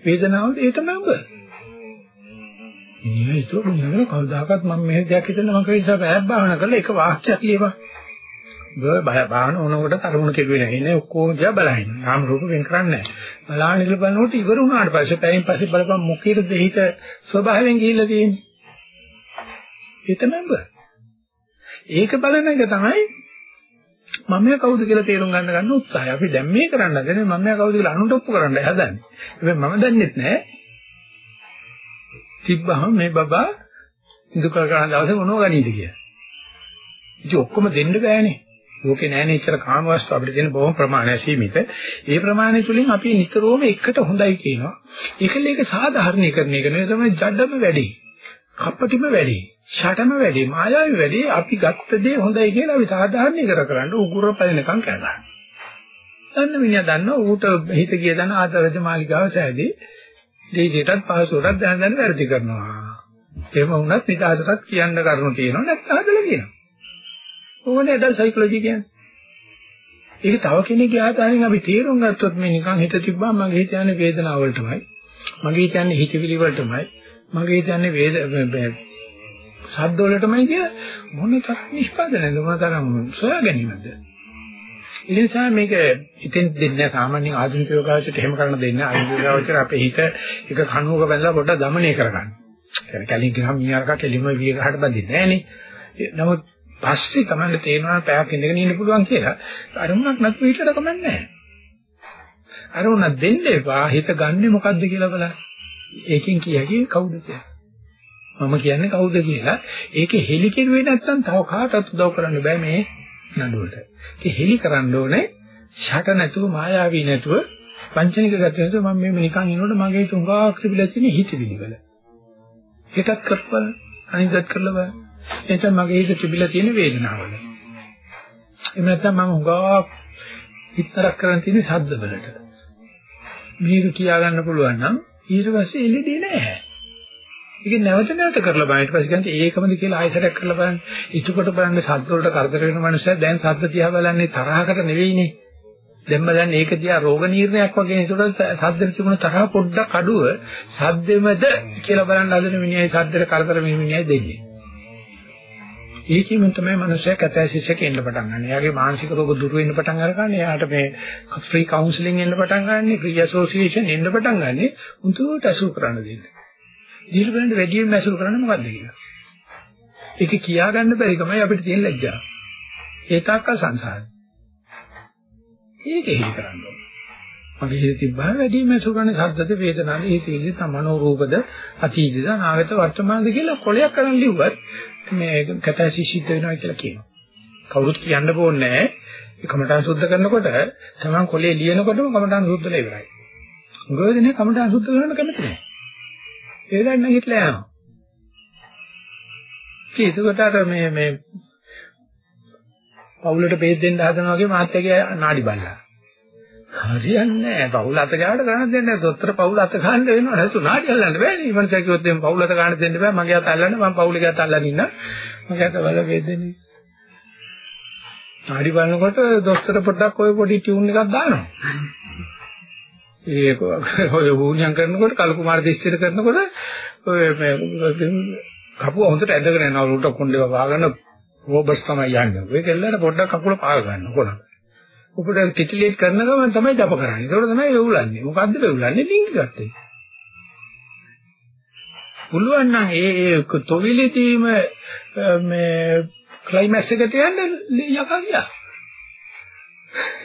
වේදනාවද ඒ තමයි ඔබ. ඉන්නේ ඒක මොනවාද කවදාකවත් මම මේ දෙයක් හිතන්න මම කවිසා පැයක් භාවනා කරලා එක වාක්‍යයක් ලියපන්. ඔබ බය බාහන ඕනකොට අරමුණු කෙරුවේ නැහැ. ඉන්නේ ඔක්කොම දිහා බලහින්න. නාම රූප වෙන් කරන්නේ නැහැ. බලාගෙන ඉඳලා බලනකොට ඉවර වුණාට පස්සේ පැයෙන් පස්සේ බලපන් මොකේද හිත ස්වභාවයෙන් ගිහිල්ලා තියෙන්නේ. හිතනඹ. ඒක බලන එක තමයි මම කවුද කියලා තේරුම් ගන්න ගන්න උත්සාහය. අපි දැන් මේ කරන්න හදන්නේ මම කවුද කියලා අනුන්ට ඔප්පු කරන්න හදන්නේ. හැබැයි මම දන්නෙත් නෑ. තිබ්බහම මේ බබා දුක කරන දවසේ මොනව ගනීද කියලා. ඉතින් ඔක්කොම දෙන්න බෑනේ. ලෝකේ නෑනේ ඉතර කාම වස්තු අපිට දෙන බොහොම ප්‍රමාණය සීමිත. ඒ ප්‍රමාණය තුලින් අපි නිතරම එකට හොඳයි කියනවා. ඒකල ඒක සාධාරණීකරණය කරන එක තමයි ජඩම වැඩි. කප්පටිම වැඩි. ෂටම වැඩි මායාවි වැඩි අපි ගත්ත දේ හොඳයි කියලා අපි සාධාරණීකර කරන්න උගුර පැලෙනකම් කෑගහනවා. දන්න මිනිහා දන්නවා ඌට හිත ගිය දන ආතරජ මාලිගාව සෑදී දෙයියටත් පහසුවටත් දැන දැන වැඩි කරනවා. එහෙම වුණත් නිතාදටත් කියන්න කරුණු තියෙනවා නැත්නම් හදලා කියනවා. ඕනේ දැන් සයිකොලොජි කියන්නේ. ඒක තව කෙනෙක්ගේ ආතනින් අපි තේරුම් ගත්තොත් මේ නිකන් හිත තිබ්බා මගේ හිත යන්නේ වේදනාව වලටමයි. මගේ හිත යන්නේ හිතවිලි වලටමයි. මගේ හිත යන්නේ වේද ශබ්ද වලටමයි කියලා මොන තරම් නිෂ්පාදනයද මොන තරම් සොයාගැනීමද? ඒ නිසා මේක ඉතින් දෙන්නේ සාමාන්‍ය ආධුනික යෝගාවචරයට එහෙම කරන්න දෙන්නේ ආධුනික යෝගාවචර අපේ හිත එක කණුවක බැඳලා පොඩ්ඩක් দমনය කරගන්න. ඒ කියන්නේ කලින් ගහම මීහරක කෙලිම විය ගහට බඳින්නේ නැහනේ. නමුත් පස්සේ තමයි තේරෙනවා පැයක් ඉඳගෙන ඉන්න පුළුවන් කියලා. අරුණක් නැතුව හිතට කමන්නේ නැහැ. අරුණක් දෙන්න එපා හිත ගන්නෙ මොකද්ද කියලා බලන්න. ඒකෙන් කියකි කවුද කියලා. මම කියන්නේ කවුද කියලා ඒකේ හෙලි කෙරුවේ නැත්නම් තව කාටවත් උදව් කරන්න බෑ මේ නඩුවට. ඒක හෙලි කරන්න ඕනේ ෂට නැතුව මායාවී නැතුව පංචනික ගතිය නැතුව මම මේ නිකන් ඉන්නකොට මගේ තුඟා ක්‍රිබිලා තියෙන හිතවිලි වල. ඒකත් කරපළ අනිද්දත් කරලා බලන්න. එතන මගේ හිත තිබිලා තියෙන වේදනාවල. එහෙම නැත්නම් මම හුඟා හිතරක් කරන් තියෙන ශබ්ද වලට. මේක කියා ගන්න පුළුවන් නම් ඊට පස්සේ එළිදී නෑ. ඒක නැවත නැවත කරලා බලන්න. ඊට පස්සේ කියන්නේ ඒකමද කියලා ආයෙසරක් කරලා බලන්න. එතකොට බලන්න ශබ්ද වලට කරදර වෙන මනුස්සයා දැන් ශබ්ද දිහා බලන්නේ තරහකට නෙවෙයිනේ. දැන් බලන්නේ ඒක දිහා රෝග නිర్ణයක් වගේ. ඒකට ශබ්දෙට තිබුණ තරහ පොඩ්ඩක් අඩුව ශබ්දෙමද කියලා බලන්න හදන මිනිහයි ශබ්දෙට කරදර මේ මිනිහයි දෙන්නේ. ඒකෙන් තමයි මනුස්සයා කැතැසිසක එන්න පටන් ගන්න. එයාගේ මානසික රෝග දුරු වෙන්න පටන් අරගන්නේ. එයාට මේ ෆ්‍රී කවුන්සලින් එන්න පටන් ගන්න, ෆ්‍රී ඇසෝසියේෂන් එන්න පටන් ගන්න. උන්ට අසු කරන්න දෙන්න. දීලා බලන්න වැඩියෙන් මැසුරු කරන්නේ මොකද්ද කියලා. ඒක කියා ගන්න බැරි කමයි අපිට තියෙන ලැජ්ජාව. ඒ තාක්කල් සංසාරේ. ඒක හේතු කරන්න ඕන. මගේ හිතේ තිබ්බා වැඩියෙන් මැසුරු කරන්නේ ශබ්දද වේදනාද ඒ තීජ තමනෝ රූපද අතීතද අනාගත වර්තමානද කියලා කොලයක් කරන් ලිව්වත් මේ කතාසි සිද්ධ වෙනවා කියලා කියනවා. කවුරුත් කියන්න ඕනේ නැහැ. ඒ කමඨාන් සුද්ධ කරනකොට තමන් කොලේ ලියනකොටම කමඨාන් සුද්ධලා ඉවරයි. ගොඩනේ කමඨාන් සුද්ධ කරන්න කැමති නැහැ. ඒ දැන් නැගිටලා යනවා. ඒකකට අර මේ මේ පවුලට බෙහෙත් දෙන්න හදනවා වගේ මාත්‍යගේ නාඩි බල්ලා. හරියන්නේ නැහැ. පවුල අත ගාවට ගන්න දෙන්නේ නැහැ. දොස්තර පවුල අත ගන්න වෙනවා. නැතු නාඩි අල්ලන්න බෑනේ. ඉවන්ස කිව්වොත් එම් පවුල අත ගන්න දෙන්න බෑ. මගේ අත අල්ලන්න මම පවුලේ අත අල්ලන්න ඉන්න. මගේ අත වල බෙහෙත් දෙන්නේ. නාඩි බලනකොට දොස්තර පොඩ්ඩක් ওই පොඩි ටියුන් එකක් දානවා. ඒක ඔය වුණියම් කරනකොට කලු කුමාර දිස්ත්‍රික්ක කරනකොට ඔය මේ කපුව හොඳට ඇදගෙන යනවා උඩ කොණ්ඩේ වහගෙන රෝබස් තමයි යන්නේ. ඔය කෙල්ලට පොඩ්ඩක් කකුල පාග ගන්න කොනක්. උපට ටිටිලේට් කරන ගමන් තමයි ජප කරන්නේ. ඒකෝට තමයි වෙවුලන්නේ. මොකද්ද වෙවුලන්නේ? ලිංග ගත්තේ. පුළුවන් නම් ඒ ඒ තොවිලෙදීම මේ ක්ලයිමැක්ස් එකට යන්න යකා ගියා.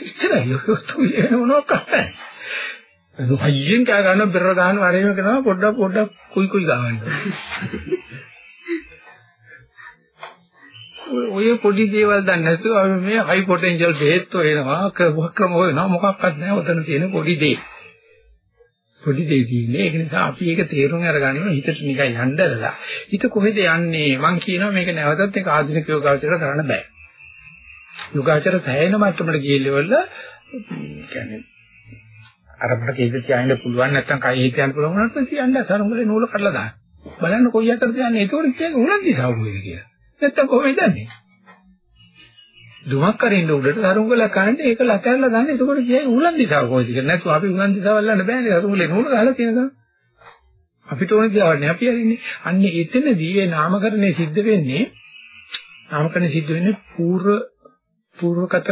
ඉච්චරයි තොවිලේ මොනවක් නැහැ. හයියෙන් කෑ ගන්න බෙර ගන්න වරේම කරනවා පොඩ්ඩක් පොඩ්ඩක් කුයි කුයි ගන්න. ඔය පොඩි දේවල් දන්නේ නැතුව අපි මේ හයි පොටෙන්ෂල් බෙහෙත් හොයනවා ක්‍රම හොයනවා මොකක්වත් නැහැ ඔතන තියෙන පොඩි දේ. පොඩි දේ තියෙන්නේ ඒක නිසා අපි ඒක තේරුම් අරගන්න හිතට නිකන් යන්නදලා හිත කොහෙද යන්නේ මං කියනවා මේක නැවතත් ඒක ආධුනික යෝගාචර කරන්න බෑ. යෝගාචර සෑහෙන මට්ටමකට ගිහිල්ලවල කියන්නේ අර අපිට කේක තියාගෙන පුළුවන් නැත්නම් කයි හිතයන් පුළුවන් වුණාට පස්සේ යන්න සරුංගලේ නූල කඩලා දාන්න. බලන්න කොයි අතරද යන්නේ ඒතකොට කියන්නේ උනන් දිශාව කොහෙද කියලා. නැත්තම් කොහොමද දන්නේ? දුමක් කරින්න උඩට තරුංගල කන්නේ ඒක ලකැරලා ගන්න. එතකොට කියයි උලන් දිසාව කොහෙද කියලා. නැත්නම් අපි උලන් දිසාව අල්ලන්න බෑනේ. තරුංගලේ නූල ගහලා තියෙනවා. අපිට ඕන දියාවන්නේ අපි හරින්නේ. අන්න එතනදී ඒ නාමකරණය සිද්ධ වෙන්නේ නාමකරණය සිද්ධ වෙන්නේ పూర్ව పూర్වකත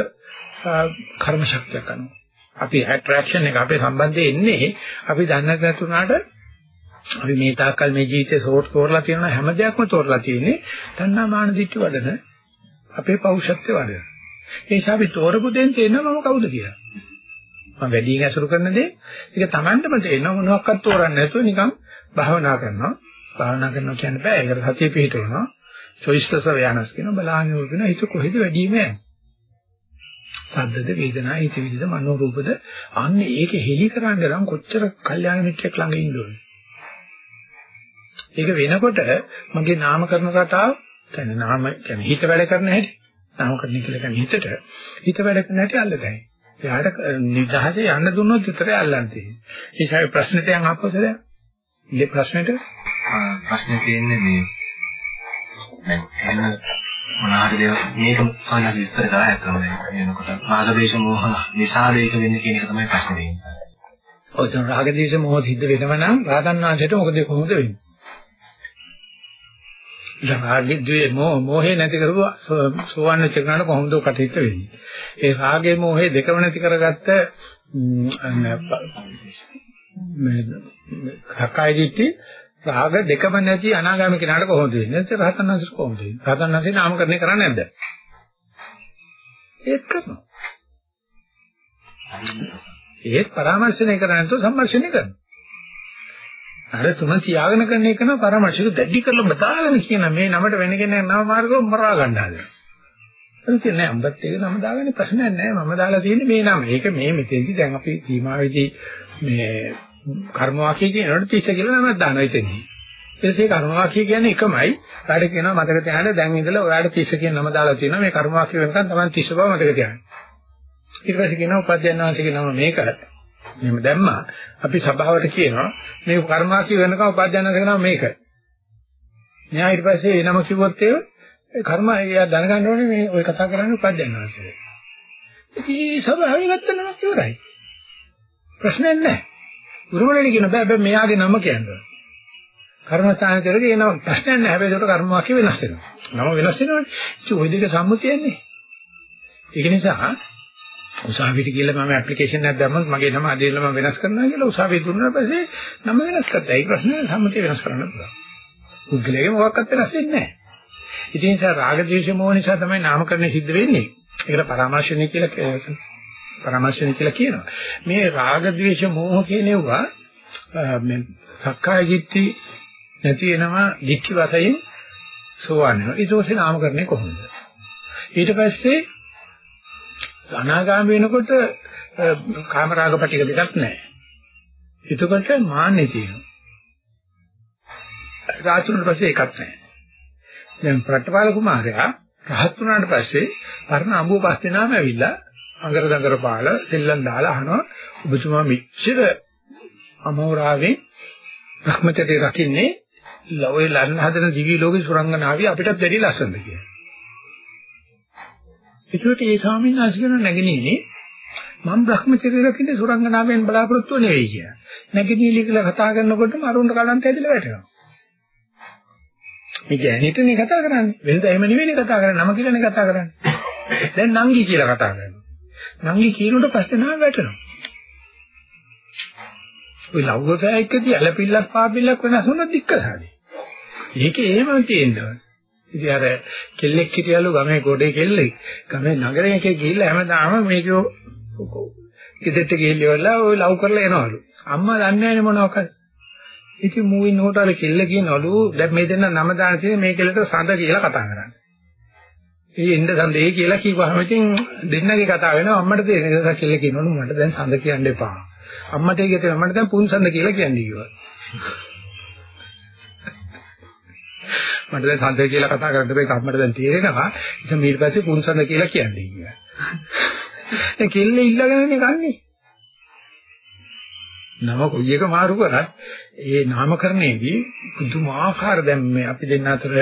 කර්ම ශක්තියක් අනුව. අපි ඇට්‍රැක්ෂන් එක අපේ සම්බන්ධයේ ඉන්නේ අපි දන්නේ නැතුණාට අපි මේ තාක්කල් මේ ජීවිතේ සෝට් තෝරලා තියෙන හැම දෙයක්ම තෝරලා තියෙන්නේ තණ්හා මාන දිට්ඨි වඩන අපේ පෞෂත්ව වඩන. ඒ නිසා අපි තෝරපු දෙයින් තේරෙනවා මම කවුද කියලා. මම වැඩියෙන් ඇසුරු කරන දේ ඒක Tamanටම තේරෙනවා මොනවාක්වත් තෝරන්නේ නැතුව නිකන් භාවනා කරනවා. භාවනා කරනවා කියන්න බෑ. ඒකට සතිය පිහිටවනවා. choiceless awareness කියන බලාගෙන ඉන්න හිත කොහෙද වැඩිම යන්නේ. සද්දද වේදනා හිතවිලිද මනෝ රූපද අන්න ඒක හෙලි කරන්න නම් කොච්චර කල්යාණ මිත්‍රෙක් ළඟ ඉන්න ඕනේ. ඒක වෙනකොට මගේ නාමකරණ රටාව කියන්නේ නාම කියන්නේ හිත වැඩ කරන හැටි නාමකරණ කියලා කියන්නේ හිතට හිත වැඩ කරන හැටි අල්ලතයි. එයාට නිදහසේ යන්න දුන්නොත් විතරයි අල්ලන්නේ තියෙන්නේ. ඒ නිසා ප්‍රශ්නෙට යන් අපසද? මේ ප්‍රශ්නෙට ප්‍රශ්නේ තියෙන්නේ මේ දැන් එහෙම මොනවාරි දේවල් මේක සාමාන්‍ය විස්තර කරලා ඇත්තම වෙනකොට රාගදේශ මොහ නිසා ඒක වෙන්නේ කියන එක තමයි ප්‍රශ්නේ. ඔය දැන් රාගදේශ මොහ සිද්ධ වෙනව නම් වහන්සේට මොකද කොහොමද වෙන්නේ? රාගේ ද්වේ මොහ මොහේ නැති කරුවා සෝවන් වෙච්ච කෙනාට කොහොමද කටහිට වෙන්නේ? ඒ රාගේ මොහේ දෙකම නැති කරගත්ත මේ කකයි දිටි රාග දෙකම නැති අනාගාමී කෙනාට කොහොමද වෙන්නේ? නැත්නම් රහතන් වහන්සේ කොහොමද වෙන්නේ? රහතන් වහන්සේ නාමකරණය කරන්නේ නැද්ද? ඒත් කරනවා. ඒත් පරාමර්ශනය කරන්නේ නැතුව සම්මර්ශනය කරනවා. අර තුන තියාගෙන කරන එක නම් පරාමර්ශක දැඩි කරලා බදාගෙන කියන මේ නමට වෙන කෙනෙක් නම මාර්ගව මරා ගන්න හදලා. ඒක කියන්නේ අම්බත් එක නම දාගන්නේ ප්‍රශ්නයක් නැහැ. මම දාලා තියෙන්නේ මේ නම. ඒක මේ මෙතෙන්දි දැන් අපි සීමාවේදී මේ කර්ම වාක්‍ය කියනකොට 30 කියලා නමක් දානවා එතෙන්දී. ඊටසේ කර්ම වාක්‍ය කියන්නේ එකමයි. ඔයාලට කියනවා මතක තියාගන්න දැන් ඉඳලා ඔයාලට 30 කියන නම දාලා තියෙනවා. මේ කර්ම වාක්‍ය වෙනකන් තමයි 30 බව මතක තියාගන්න. ඊට පස්සේ කියනවා උපද්‍යයන් වහන්සේගේ නම මේක. මෙහෙම දැම්මා. අපි සභාවට කියනවා මේ කර්ම වාක්‍ය වෙනකන් උපද්‍යයන් වහන්සේගේ නම මේක. මෙයා ඊට පස්සේ ඒ නම කිව්වොත් ඒ කර්ම එයා දැනගන්න ඕනේ මේ ඔය කතා කරන්නේ උපද්‍යයන් වහන්සේ. ඉතින් සභාවේ ගත්ත නමක් ඉවරයි. ප්‍රශ්නයක් නැහැ. උරුමලෙනි කියන බෑ බෑ මෙයාගේ නම කියන්නේ. කර්මස්ථානතරේ කියන ප්‍රශ්නයක් නැහැ. හැබැයි ඒකට කර්ම වාක්‍ය වෙනස් වෙනවා. නම වෙනස් වෙනවනේ. ඉතින් ওই දෙක සම්මුතියන්නේ. ඒක නිසා උසාවියට කියලා මම ඇප්ලිකේෂන් එකක් දැම්මොත් මගේ නම අදේල මම වෙනස් කරනවා කියලා උසාවිය දුන්නා පස්සේ නම වෙනස් කරලා ඒ ප්‍රශ්නේ සම්මුතිය වෙනස් කරන්න පුළුවන්. පුද්ගලයාගේ මොකක්වත් වෙනස් වෙන්නේ නැහැ. ඉතින් ඒ නිසා රාග ද්වේෂ මොහ නිසා තමයි නාමකරණය සිද්ධ වෙන්නේ. ඒකට පරාමර්ශණය කියලා පරාමර්ශණය කියලා කියනවා. මේ රාග ద్వේෂ මෝහ කියනවා මේ සක්කාය දිට්ඨි නැති වෙනවා දිට්ඨි වශයෙන් සෝවන් වෙනවා. ඊට පස්සේ නාමකරණය කොහොමද? ඊට පස්සේ අනාගාම වෙනකොට කාම රාග පිටික දෙකක් නැහැ. එතකොට මාන්නේ තියෙනවා. රාත්‍රුන් පස්සේ එකක් නැහැ. දැන් ප්‍රටපාල කුමාරයා රහත් වුණාට පස්සේ පරණ අඹුව පස්සේ නාම ඇවිල්ලා අඟර දඟර පාල සෙල්ලම් දාලා අහනවා ඔබතුමා මෙච්චර අමෝරාවෙන් භ්‍රමචර්ය රකින්නේ ඔය ලන්න හදන දිවි ලෝකේ සුරංගනාවිය අපිටත් වැඩි ලස්සනද කියලා. ඒකට ඒ ස්වාමීන් වහන්සේ කියන නැගිනීනේ මම භ්‍රමචර්ය රකින්නේ සුරංගනාවෙන් බලාපොරොත්තු නෙවෙයි කියලා. නැගිනීලි කියලා කතා කරනකොටම අරුණ කලන්ත ඇදලා වැටෙනවා. මේ ගෑණිටනේ කතා කරන්නේ. වෙනද එහෙම නෙවෙයි කතා කරන්නේ. නම කියලානේ කතා කරන්නේ. දැන් නංගි කියලා කතා කරනවා. නංගි කියනකොට පස්සේ නාම වැටෙනවා. ඔය ලව්වසෑයකදී ඇලපිල්ලක් පාපිල්ලක් වෙනස් වුණොත් දික්කසානේ. ඒකේ එහෙම තියෙනවා. ඉතින් අර කෙල්ලෙක් හිටියලු ගමේ ගොඩේ කෙල්ලෙක් ගමේ නගරේ එකේ ගිහිල්ලා හැමදාම මේකෝ ගෙදරට ගිහිල්ලා ඔය ලව් කරලා එනවලු. අම්මා දන්නේ නැහැ මොනවද. ඉතින් මූවින් නෝට අර කෙල්ල කියනවලු දැන් මේ දෙන්න නම දාන තියෙන මේ කෙල්ලට සඳ කියලා කතා කරන්නේ. ඒ එන්න සඳේ කියලා කිව්වහම ඉතින් දෙන්නගේ කතාව වෙනවා අම්මට තේරෙන නිසා කෙල්ල කියනවලු මට දැන් සඳ කියන්න එපා. අම්මට ඒක තේරෙන මට දැන් පුන් සඳ කියලා කියන්නේ කිව්වා. මට දැන් සඳ කියලා කතා කරන්න බෑ අම්මට දැන් තේරෙනවා. ඉතින් ඊට පස්සේ පුන් සඳ කියලා කියන්නේ කිව්වා. දැන් කෙල්ල ඉල්ලගෙනනේ කන්නේ. නම කොයි එක මාරු කරත් ඒ නාමකරණයේදී පුදුමාකාර දැන් මේ අපි දෙන්න අතර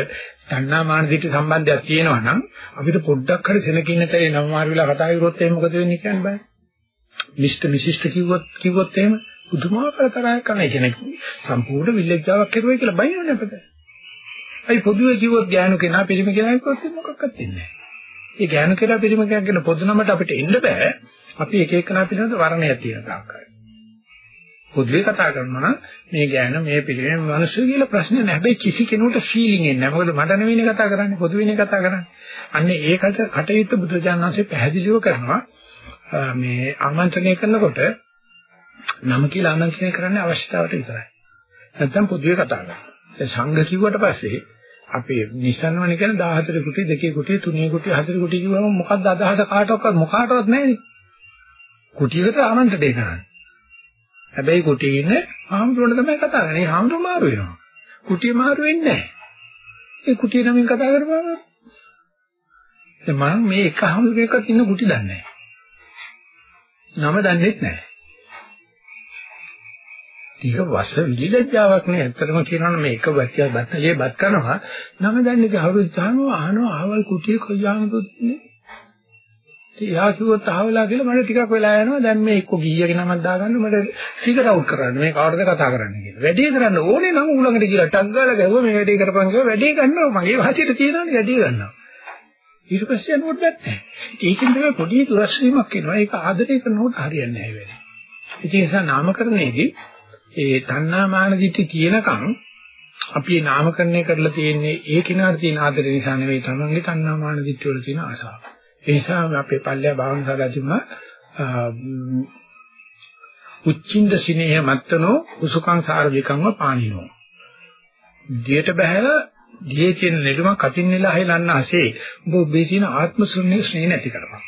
තණ්හා මාන දිට්ඨි සම්බන්ධයක් තියෙනවා නම් අපිට පොඩ්ඩක් හරි සෙනකින්න තරේ නම මාරු වෙලා කතා කරුවොත් එහෙනම් මොකද වෙන්නේ කියන්නේ බෑ. මිස්ටර් මිසිස්ටර් කිව්වොත් කිව්වොත් එහෙම පුදුමාකාර තරහක් කරන කෙනෙක් සම්පූර්ණ විල්ලෙජ්ජාවක් කරුවයි කියලා බයිනවනේ අපිට. අයි පොදුවේ කිව්වොත් ඥාන කෙනා පිළිම කෙනා කිව්වොත් මොකක්වත් වෙන්නේ නැහැ. ඒ ඥාන කෙනා පිළිම කෙනා කියන පොදු නමට අපිට එන්න බෑ. අපි එක එකනා පිළිබඳ වර්ණයක් තියෙන තාක්කයි. පොදුවේ කතා කරනවා නම් මේ ගෑන මේ පිළිවෙල මිනිස්සු කියලා ප්‍රශ්න නැහැ. හැබැයි කිසි කෙනෙකුට ෆීලිං එන්නේ නැහැ. මොකද මට නෙවෙයිනේ කතා කරන්නේ පොදුවේනේ කතා කරන්නේ. අන්න ඒකට කටයුත්ත බුදුජානනාංශේ පැහැදිලිව කරනවා. මේ ආමන්ත්‍රණය කරනකොට නම කියලා ආමන්ත්‍රණය කරන්නේ අවශ්‍යතාවට විතරයි. නැත්නම් පොදුවේ කතා කරනවා. ඒ සංඝ කිව්වට පස්සේ අපේ නිසන්වනේ කියන 14 කුටි, 2 කුටි, 3 කුටි, 4 කුටි කිව්වම මොකක්ද අදහස කාටවත් මොකාටවත් නැහැනේ. කුටියකට ආමන්ත්‍රණය කරන්නේ. හැබැයි කුටියේ ඉන්න හාමුදුරනේ තමයි කතා කරන්නේ. ඒ හාමුදුර මාරු වෙනවා. කුටිය මාරු වෙන්නේ නැහැ. ඒ කුටිය නමින් කතා කරපුවාම දැන් මම මේ එක හාමුදුරෙක්වත් ඉන්න කුටි දන්නේ නැහැ. නම දන්නේත් නැහැ. ටික වස විලිලජ්ජාවක් නේ. ඇත්තටම කියනවා මේ එක බච්චා බත්තලිය බත් කරනවා. නම දන්නේ කවුරුත් තානවා අහනවා අහවල් කුටියේ කොයියාමතුත් නේ. එයා කිව්වොත් අහවලා කියලා මට ටිකක් වෙලා යනවා දැන් මේ එක්ක ගීයගේ නමක් දාගන්න මට ෆිගර් අවුට් කරන්න මේ කවුරුද කතා කරන්නේ කියලා. වැඩේ කරන්න ඕනේ නම් ඌළඟට කියලා ටක් ගාලා ගැහුවා මේ වැඩේ කරපන් කියලා වැඩේ ගන්නවා මගේ වාසියට තියෙනවනේ වැඩේ ගන්නවා. ඊට පස්සේ යනකොට නැත්තේ. ඒකෙන් තමයි පොඩි දුරස්වීමක් එනවා. ඒක ආදරය කරනකොට හරියන්නේ නැහැ වෙන්නේ. ඒ නිසා නාමකරණයේදී ඒ තණ්හා මාන දිටි තියෙනකන් අපි නාමකරණය කරලා තියෙන්නේ ඒ කිනාර තියෙන ආදරය නිසා නෙවෙයි තමන්ගේ තණ්හා මාන දිටි වල තියෙන ආසාව. ඒ නිසා අපේ පල්ලෙය භාවනාසාලා තිබුණා උච්චින්ද සිනේහ මත්තනෝ උසුකං සාරවිකංව පානිනෝ. දියට බහැලා දියේ තියෙන නෙළුම කටින් නෙලා හෙලන්න ASCII ඔබ ඔබේ තියෙන ආත්ම ශුන්‍ය ස්නේහ නැති කරපන්.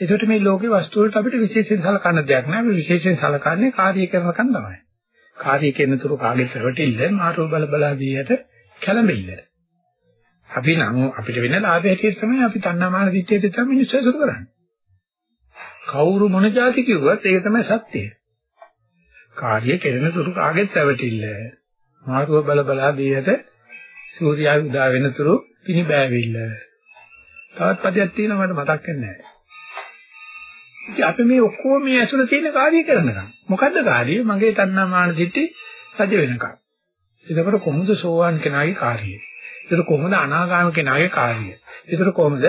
ඒකට මේ ලෝකේ වස්තු වලට අපිට විශේෂයෙන් සලකන්න දෙයක් නැහැ. අපි විශේෂයෙන් සලකන්නේ කාර්ය කරනකන් තමයි. කාර්ය කරන තුරු කාගෙත් රැවටිල්ල මාතෘ බල බලා දීයට කැළඹිල්ල. අපි නම් අපිට වෙන ලාභය හැටියට තමයි අපි තණ්හාමාන දිට්ඨියට තමයි මිනිස්සු ඇසුරු කරන්නේ. කවුරු මොන જાති කිව්වත් ඒක තමයි සත්‍යය. කාර්ය කෙරෙන තුරු කාගෙත් පැවටිල්ල. මාරුව බල බලා දීයට සූර්යයා උදා වෙන තුරු පිණි බෑවිල්ල. තවත් පදයක් තියෙනවා මට මතක් වෙන්නේ නැහැ. ඉතින් අපි මේ ඔක්කොම මේ ඇසුර තියෙන කාර්ය කරනකම් මොකද්ද කාර්යය? මගේ තණ්හාමාන දිට්ඨි රජ වෙනකම්. එතකොට කොහොමද සෝවාන් කෙනාගේ කාර්යය? ඒක කොහොමද අනාගාම කෙනාගේ කාර්යය? ඒක කොහොමද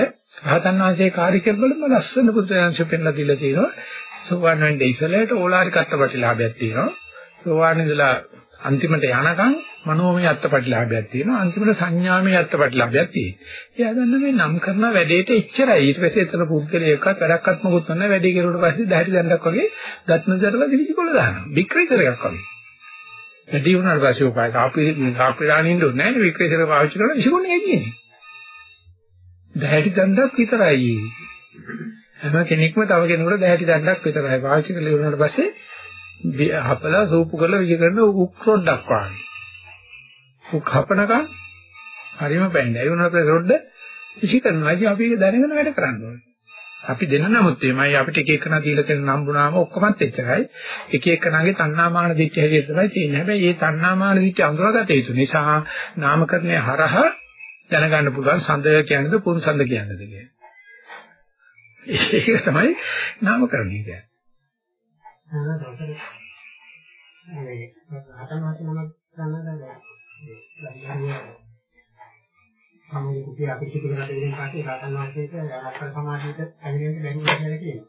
රහතන් වහන්සේ කාර්ය කරනකොටම ලස්සන පුත්‍රයන්ශ පෙන්ලා දීලා තියෙනවා. සෝවාන් වෙන්නේ ඉස්සලයට ඕලාරික අත්පටිලාභයක් තියෙනවා. සෝවාන් ඉඳලා අන්තිමට යනකම් මනෝමය අත්පටිලාභයක් තියෙනවා. අන්තිමට සංඥාමය අත්පටිලාභයක් තියෙනවා. එයා දන්න මේ නම් කරන වැඩේට එච්චරයි. ඊට පස්සේ එතන පුද්ගලයෙක්වත් වැඩක්වත් මොකුත් නැහැ. වැඩේ කරුවට පස්සේ දැහැටි දැන්ඩක් වගේ ගත්නදරලා දිවිසිකොල දානවා. වික්‍රේතර එකක් වගේ. වැඩි වුණාට පස්සේ උපාය කාපි කාපි දානින්න ඕනේ නැහැ වික්‍රේතර පාවිච්චි කරලා විසිකොන්නේ එන්නේ. දැහැටි දණ්ඩක් විතරයි. හැම කෙනෙක්ම තව කෙනෙකුට දැහැටි දණ්ඩක් විතරයි. පාවිච්චි කරලා ඉවරනට පස්සේ හපලා සූපු කරලා විසි කරන උක්රොඩ්ඩක් වගේ. උක් හපනකම් හරිම බැන්නේ. ඒ වුණාට රොඩ්ඩ විසි කරනවා. ඉතින් අපි ඒක දැනගෙන වැඩ කරන්න ඕනේ. අපි දෙන්න නමුත් එමයයි අපිට එක එකනා දීලා තියෙන නම්බුනාම ඔක්කොමත් එච්චරයි. එක එකනාගේ තණ්හාමාන දිච්ච හැටියට තමයි තියෙන්නේ. හැබැයි මේ තණ්හාමාන දිච්ච අඳුරගත යුතු නිසා නාමකරණය හරහා දැනගන්න පුළුවන් සඳ කියන්නේද පුන් සඳ කියන්නේද කියන්නේ. ඒක තමයි නාමකරණය කියන්නේ. මේ හතන් වාසි නමක් ගන්නද සමහර කුටි අපි කිසිම රට දෙන්න පස්සේ රාතන් වාසයේට රාත්‍රී සමාජයට ඇවිල්ලා බැහැ කියලා කියනවා.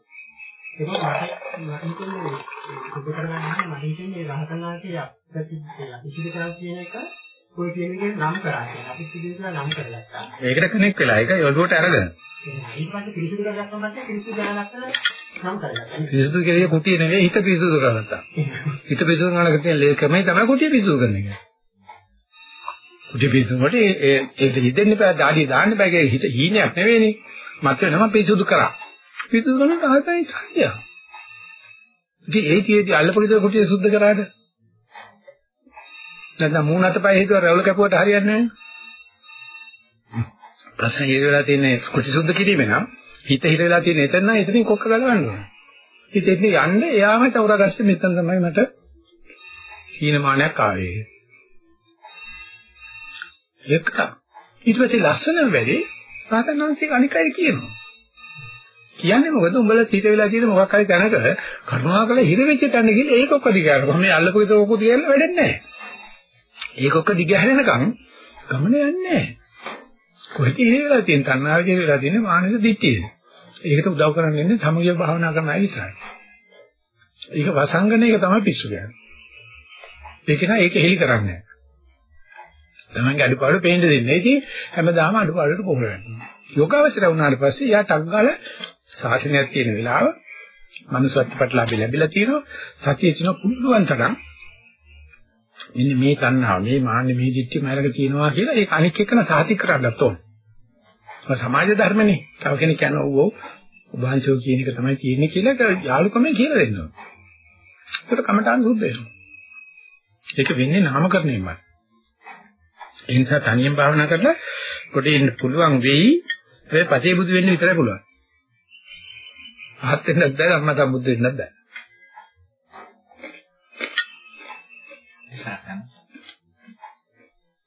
ඒක මට මට හිතෙන්නේ සුබ කරගන්න මට හිතෙන්නේ රහතන් වහන්සේ අපිට ඉතිරිකරන් කියන එක કોઈ කියන එකේ නම් කරා කියලා. අපි ඉතිරිකරන් නම් කරගත්තා. ඒකට කනෙක් වෙලා ඒක ඔළුවට අරගෙන. ඊට පස්සේ පිරිසිදු කරගත්තා පස්සේ පිරිසිදු දැනගත්තා නම් කරගත්තා. පිරිසිදු කෙරේ කුටිය නෙවෙයි හිත පිරිසිදු කරගත්තා. හිත පිරිසිදු කරන තියෙන ලේකමයි තමයි කුටිය පිරිසිදු කරන එක. කුටිය පිරිසිදු කොට ඒ ඒක හිතෙන්න බෑ දාඩිය දාන්න බෑ ඒක හිත හීනයක් නෙවෙයිනේ. මත වෙනම පිරිසිදු කරා. පිරිසිදු කරනට ආතයි කාර්යය. ඉතින් ඒ කීයේදී අල්ලපගෙදර කුටිය සුද්ධ කරාද? නැත්නම් මූණ අතපය හේතුව රැවුල කැපුවට හරියන්නේ නැහැ. ප්‍රශ්නේ ඉර වෙලා තියෙන්නේ කුටි සුද්ධ කිරීමේ නම් හිත හිර වෙලා තියෙන එතන නම් එතනින් කොක්ක ගලවන්න ඕනේ. හිත එතන යන්න එයාම තවරගස්සේ මෙතන තමයි මට හීනමානයක් ආවේ. එක්ක ඊට පස්සේ ලස්සන වැඩි සාතනංශික අනිකයි කියනවා. කියන්නේ මොකද උඹලා හිත වෙලා තියෙන මොකක් හරි තැනක කරුණාකර හිර වෙච්ච තැන ගිහින් ඒක ඔක්කො දිගාරනවා. මේ අල්ලපු විතර ඔක්කො දිගාරලා වැඩන්නේ නැහැ. ඒක ඔක්ක දිග හැරෙනකන් ගමන යන්නේ නැහැ. කොහෙද ඉහෙලා තියෙන තණ්හාවකින් වෙලා තියෙන මානසික දිට්ඨිය. ඒකට උදව් කරන්න ඉන්නේ සමගිය භාවනා කරන අය විතරයි. ඒක වසංගන එක තමයි පිස්සු කියන්නේ. ඒක නා ඒක හෙලි කරන්නේ නැහැ. තමන්ගේ අඩුපාඩු පේන්න දෙන්නේ. ඉතින් හැමදාම අඩුපාඩුවට පොහොර වෙනවා. යෝගාවචර වුණාට පස්සේ යා ටක් ගාලා ශාසනයක් තියෙන වෙලාව මනුස්සත්ව ප්‍රතිලාභය ලැබිලා තියෙනවා. සතිය තියෙන පුළුවන් තරම් මෙන්න මේ තණ්හාව මේ මාන්නේ මේ දිට්ඨිය මලක තියෙනවා කියලා ඒක අනික් එක්කන සාතික කරගන්නත් ඕන. ඒක සමාජ ධර්මනේ. තව කෙනෙක් කියනවා ඔව් ඔබාංශෝ කියන එක තමයි තියෙන්නේ කියලා යාළුකමෙන් කියලා දෙන්න ඕන. ඒකට කමටහන් සුද්ධ වෙනවා. ඒක වෙන්නේ නාමකරණයෙන්මයි. ඒ නිසා තනියෙන් භාවනා කරලා කොට ඉන්න පුළුවන් වෙයි. ඒ පසේ බුදු වෙන්න විතරයි පුළුවන්. ආත් වෙන්නත් බෑ අම්මා සම්බුදු වෙන්නත් බෑ. විශ්වාසයන්.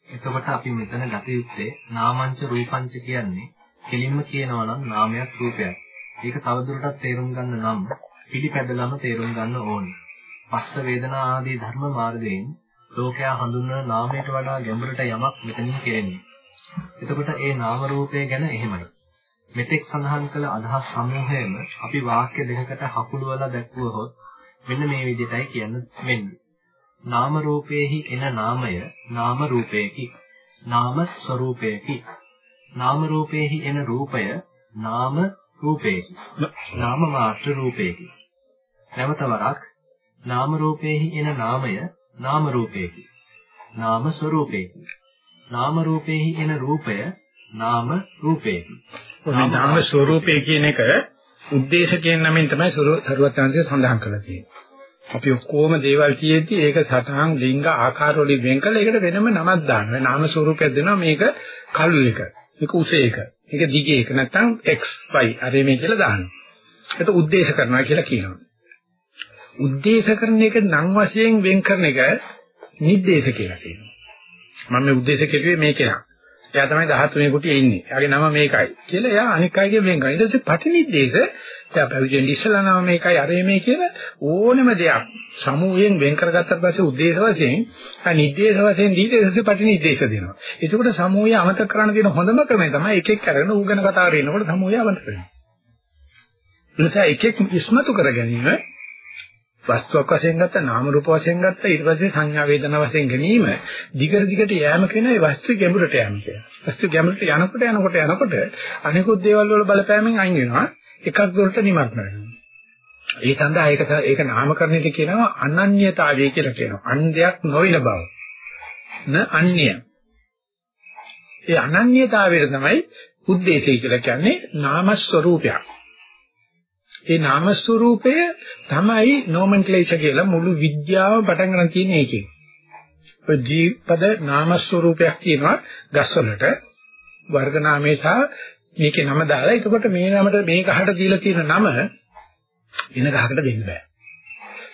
එතකොට අපි මෙතන ගත යුත්තේ නාමංච රූපංච කියන්නේ කෙලින්ම කියනවා නම් නාමයක් රූපයක්. ඒක තවදුරටත් තේරුම් ගන්න නම් පිළිපැදලම තේරුම් ගන්න ඕනේ. පස්ස වේදනා ආදී ධර්ම මාර්ගයෙන් ලෝකයා හඳුන්වන නාමයට වඩා ගැඹුරට යමක් මෙතනින් කෙරෙන්නේ. එතකොට ඒ නාම රූපය ගැන එහෙමයි. මෙතෙක් සඳහන් කළ අදහස් සමූහයම අපි වාක්‍ය දෙකකට හකුළුවලා දැක්වුවහොත් මෙන්න මේ විදිහටයි කියන්න වෙන්නේ. නාම රූපේහි එන නාමය නාම රූපේකි. නාම ස්වરૂපේකි. නාම රූපේහි එන රූපය නාම රූපේකි. නාම මාත්‍ර රූපේකි. නැවත වරක් නාම රූපේහි එන නාමය නාම රූපේකි. නාම ස්වરૂපේකි. නාම රූපේහි එන රූපය නාම රූපේකි. ඔන්න නාම ස්වરૂපේ කියන එක උද්දේශ කියන නමින් තමයි සරුවත්වංශය සඳහන් කරලා තියෙන්නේ. අපි ඔක්කොම දේවල් තියෙද්දි ඒක සතහන් ලිංග ආකාර වලින් වෙන් කළා ඒකට වෙනම නමක් දානවා. නාම ස්වરૂපයක් දෙනවා මේක කළු එක. මේක උසේ එක. මේක දිගේ එක නැත්නම් x y අර මේ කියලා දානවා. ඒක උද්දේශ කරනවා කියලා කියනවා. උද්දේශ කරන එක නම් වශයෙන් වෙන් කරන එක නිද්දේශ කියලා කියනවා. මම මේ උද්දේශ කෙරුවේ මේකේ නම්. එයා තමයි 13 කුටියේ ඉන්නේ. එයාගේ නම මේකයි. කියලා එයා අනික් අයගේ වෙන් කරනවා. ඊට පස්සේ පටිනිද්දේශ එයා පැවිදෙන් ඉස්සලා නම මේකයි අරේ මේ කියලා ඕනෙම දෙයක් සමූහයෙන් වෙන් කරගත්තට පස්සේ උද්දේශ වශයෙන් ආ නිද්දේශ වශයෙන් දීතේශ පටිනිද්දේශ දෙනවා. එතකොට සමූහය අමතක කරන්න තියෙන හොඳම ක්‍රමය තමයි එක එක කරගෙන ඌ ගැන කතා කරනකොට සමූහය අමතක වෙනවා. නිසා එක එක ඉස්මතු කර ගැනීම වස්තුවක් වශයෙන් ගත්තා නාම රූප වශයෙන් ගත්තා ඊට පස්සේ සංඥා වේදනා වශයෙන් ගැනීම දිගට දිගට යෑම කියන ඒ වස්තු ගැඹුරට යෑම කියලා. වස්තු ගැඹුරට යනකොට යනකොට යනකොට අනිකුත් දේවල් වල බලපෑමෙන් අයින් වෙනවා. එකක් දුරට නිමග්න වෙනවා. ඒ සඳහා ඒක ඒක නාමකරණයට කියනවා අනන්‍යතාවය කියලා කියනවා. අන්දයක් නොවන බව. න අන්‍ය. ඒ අනන්‍යතාවයට තමයි උද්දේශය කියලා කියන්නේ නාම ස්වરૂපයක්. ඒ නාම ස්වરૂපය තමයි නොමන්ක්ලේචර් කියලා මුළු විද්‍යාව පටන් ගන්න තියෙන එකේ. ඔය ජීපද නාම ස්වરૂපයක් කියනවා ගස්වලට වර්ග නාමේ සහ මේකේ නම දාලා එතකොට මේ නමට මේ ගහට දීලා තියෙන නම වෙන ගහකට දෙන්න බෑ.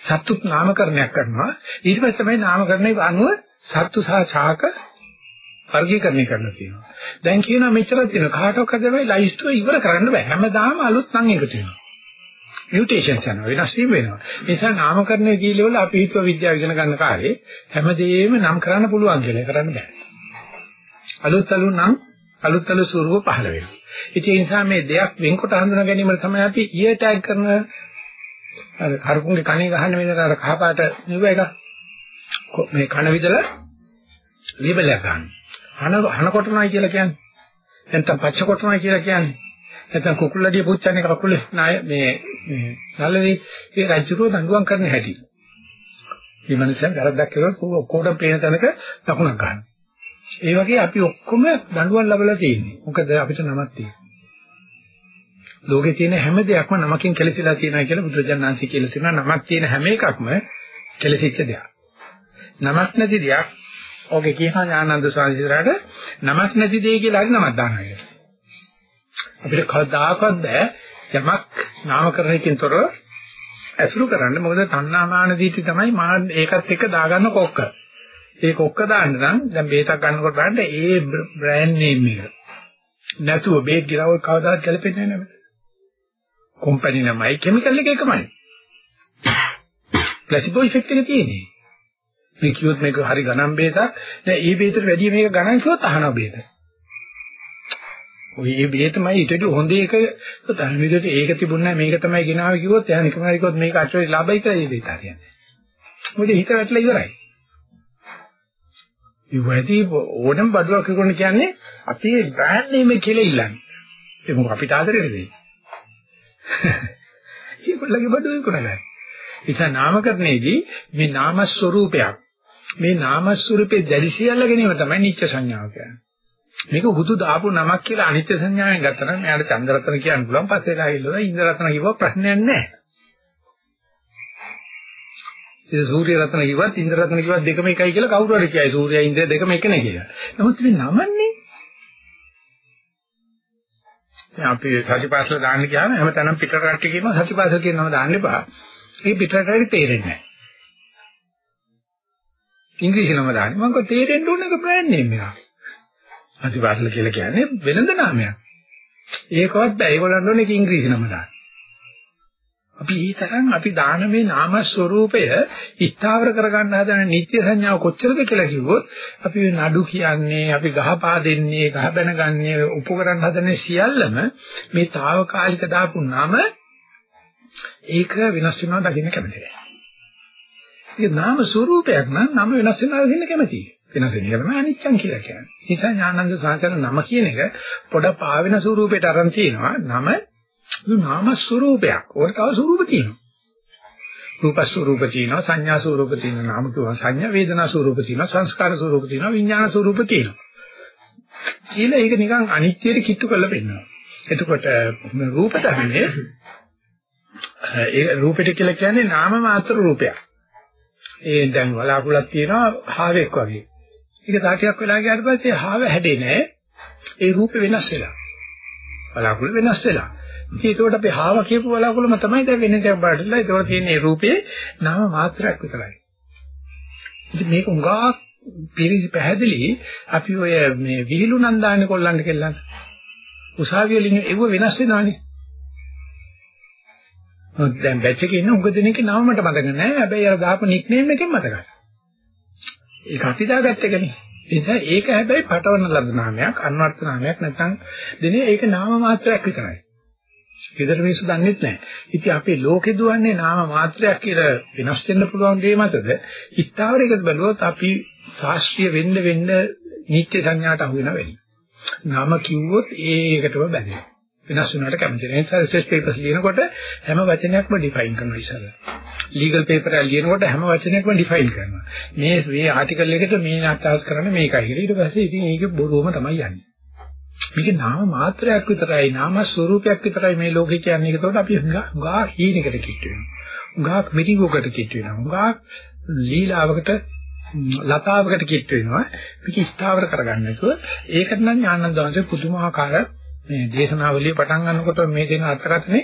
සත්තුත් නාමකරණයක් කරනවා ඊට පස්සේ තමයි නාමකරණේ අනුව සත්තු සහ ශාක වර්ගීකරණය කරන්න තියෙනවා. දැන් කියනවා මෙච්චරක් තියෙනවා කාටවත් හදවයි ලයිස්ට්ුව ඉවර කරන්න බෑ. හැමදාම අලුත් නම් එකතු වෙනවා. මියුටේෂන්ස් යනවා වෙනස් වීම වෙනවා. ඒ නිසා නාමකරණයේ දීලවල අපි හිතුව විද්‍යාව ඉගෙන ගන්න කාලේ හැමදේම නම් කරන්න පුළුවන් කියලා කරන්න බෑ. අලුත් අලුත් නම් අලුත් අලුත් ස්වරූප පහළ වෙනවා. ඉතින් ඒ නිසා මේ දෙයක් වෙන්කොට හඳුනා ගැනීම තමයි අපි ඊයර් ටැග් කරන අර හරුකුන්ගේ කණේ ගහන්න මේකට අර කහපාට නිව එක මේ කන විදලා ලේබල් එක ගන්න. හන හන කොටනයි කියලා කියන්නේ. නැත්නම් පච්ච කොටනයි කියලා කියන්නේ. නැත්නම් කුකුල්ලඩිය පුච්චන්නේ කකුලේ නාය මේ මේ නල්ලේ ඒ රජුරෝ දඬුවම් කරන හැටි. මේ මනුස්සයන් වැරද්දක් කළොත් ඔක්කොටම පේන තැනක ලකුණක් ගන්න. ඒ වගේ අපි ඔක්කොම දඬුවම් ලැබලා තියෙන්නේ. මොකද අපිට නමක් තියෙනවා. ලෝකේ තියෙන හැම දෙයක්ම නමකින් කෙලසිලා තියෙනවා කියලා බුදුරජාණන්සේ කියලා තියෙනවා. නමක් තියෙන හැම එකක්ම කෙලසිච්ච දෙයක්. නමක් නැති දෙයක් ඔගේ කියනවා ඥානන්ද ස්වාමීන් නමක් නැති දෙය කියලා හරි නමක් දානවා කියලා. අපිට කවදාකවත් බෑ යමක් නාමකරණයකින් තොරව ඇසුරු කරන්න මොකද තණ්හාමාන දීති තමයි මා ඒකත් එක්ක දාගන්න කොක්ක. ඒ කොක්ක දාන්න නම් දැන් බේතක් ගන්නකොට බලන්න ඒ බ්‍රෑන්ඩ් නේම් එක. නැතුව බේත් ගිරවල් කවදාවත් ගැලපෙන්නේ නැහැ නේද? කම්පැනි නමයි කිමිකල් එක එකමයි. ප්ලාසිබෝ ඉෆෙක්ට් එක තියෙන්නේ. මේ කිව්වොත් මේක හරි ගණන් බේතක්. දැන් ඒ බේතට වැඩිය මේක ගණන් කිව්වොත් අහනවා බේත. ඔය ඒ බේතමයි ඊට වඩා හොඳ එක තන විදිහට ඒක තිබුණා මේක තමයි ගෙනාවේ කිව්වොත් එයා නිකන් හරි කිව්වොත් මේක අටවෙනි ලාභයි කියලා ඒ බේත හරියන්නේ. මොකද හිත වැටලා ඉවරයි. ඉවැදී ඕනම බඩුවක් කරන කියන්නේ අපි බ්‍රෑන්ඩ් නේම කියලා ඉල්ලන්නේ. ඒක මොකක් අපිට ආදරේ නෙවෙයි. ඒගොල්ලගේ බඩුවේ කරන්නේ. නිසා නාමකරණයේදී මේ නාම ස්වરૂපයක් මේ නාම ස්වરૂපේ දැඩිසියල්ල ගැනීම තමයි නිත්‍ය සංඥාව කියන්නේ. මේක හුදු දාපු නමක් කියලා අනිත්‍ය සංඥාවෙන් ගත්තා නම් එයාට චන්ද්‍රරත්න කියන්න පුළුවන් පස්සේලා හිල්ලුවා ඉන්ද්‍රරත්න කිව්වා ප්‍රශ්නයක් නැහැ. ඉතින් සූර්ය රත්න කිව්වත් ඉන්ද්‍ර රත්න කිව්වත් දෙකම එකයි කියලා කවුරු හරි කියයි සූර්යය ඉන්ද්‍රය දෙකම එකනේ කියලා. නමුත් මේ නමන්නේ දැන් අපි සතිපාසල දාන්න ගියාම හැමතැනම පිටර කට්ටිය කියනවා සතිපාසල කියන නම දාන්න එපා. ඒ පිටර කට්ටිය තේරෙන්නේ නැහැ. ඉංග්‍රීසි නම දාන්නේ. මම කිව්වා තේරෙන්න ඕන එක බ්‍රෑන්ඩ් නේම් එකක්. ප්‍රතිපාදන කියලා කියන්නේ වෙනද නාමයක්. ඒකවත් බෑ. ඒගොල්ලන් ඕනේ ඉංග්‍රීසි නම දාන්න. අපි ඒ තරම් අපි දාන මේ නාම ස්වરૂපය ස්ථාවර කරගන්න හදන නිත්‍ය සංඥාව කොච්චරද කියලා කිව්වොත් අපි නඩු කියන්නේ, අපි ගහපා දෙන්නේ, ගහ බැනගන්නේ, උපකරණ හදන සියල්ලම මේ తాවකාලික දාපු නම ඒක වෙනස් වෙනවා දකින්න කැමතියි. ඒ නාම ස්වરૂපයක් නම් නම වෙනස් වෙනවා දකින්න කැමතියි. වෙනස් වෙන එක තමයි අනිච්චන් කියලා කියන්නේ. ඒ නිසා ඥානන්ද සාචර නම කියන එක පොඩ පාවෙන ස්වරූපයට අරන් තියෙනවා. නම නාම ස්වරූපයක්. ඕකට තව ස්වරූප තියෙනවා. රූප ස්වරූප තියෙනවා, සංඥා ස්වරූප තියෙනවා, නාම කියවා සංඥා, වේදනා ස්වරූප තියෙනවා, සංස්කාර ස්වරූප තියෙනවා, විඥාන ස්වරූප තියෙනවා. කියලා ඒක නිකන් අනිත්‍යයට කිට්ටු කරලා පෙන්නනවා. එතකොට රූප ධර්මයේ ඒ රූපෙට කියලා කියන්නේ නාම මාත්‍ර රූපයක්. ඒ දැන් වලාකුළක් තියෙනවා හාවෙක් වගේ. ඒක තාටියක් වෙලා ගියාට පස්සේ හාව හැදෙන්නේ නැහැ. ඒ රූපේ වෙනස් වෙලා. වලාකුල වෙනස් වෙලා. ඉතින් ඒකට අපි හාව කියපු වලාකුළම තමයි දැන් වෙන දෙයක් බලටලා ඒකට තියෙන රූපේ නාම මාත්‍රයක් විතරයි. ඉතින් මේක උඟා පිරිසි පැහැදිලි අපි ඔය මේ විහිළු නම් දාන්නේ කොල්ලන්ට කෙල්ලන්ට. උසාවිය වලින් ඒව වෙනස් වෙනවානේ. දැන් බැච් එකේ ඉන්න උඟ දෙනෙක් නම මට මතක නැහැ. හැබැයි අර දාපු නික්නේම් එකෙන් මතකයි. ඒක අපි දාගත්ත එකනේ. ඒ නිසා ඒක හැබැයි පටවන ලද නාමයක්, අන්වර්ථ නාමයක් නැත්නම් දෙනේ ඒක නාම මාත්‍රයක් විතරයි. ගෙදර මිනිස්සු දන්නේ නැහැ. ඉතින් අපේ ලෝකෙ දුවන්නේ නාම මාත්‍රයක් කියලා වෙනස් වෙන්න පුළුවන් දේ මතද? ස්ථාවරයකට බැලුවොත් අපි ශාස්ත්‍රීය වෙන්න වෙන්න නිත්‍ය සංඥාට අහු වෙන වෙයි. නාම කිව්වොත් ඒකටම බැඳෙනවා. වෙනස් වෙනවට කැමති නැහැ. ඒ නිසා රිසර්ච් පේපර්ස් ලියනකොට හැම වචනයක්ම ඩිෆයින් කරනවා ඉස්සරහ. ලීගල් පේපර් එක ලියනකොට හැම වචනයක්ම ඩිෆයින් කරනවා. මේ මේ ආටිකල් එකට මේ අදහස් කරන්නේ මේකයි කියලා. ඊට පස්සේ ඉතින් ඒක බොරුවම තමයි යන්නේ. මේක නාම මාත්‍රයක් විතරයි නාම ස්වરૂපයක් විතරයි මේ ලෝකේ කියන්නේ. ඒකතකොට අපි ගා හීනකට කිට් වෙනවා. ගා මිටිගොකට කිට් වෙනවා. ගා ලීලාවකට ලතාවකට කිට් වෙනවා. මේක ස්ථාවර කරගන්න එක. ඒකට නම් ඥානන්ද වහන්සේ පුදුමාකාර මේ දේශනාවලිය පටන් ගන්නකොට මේ දෙන අර්ථකථනේ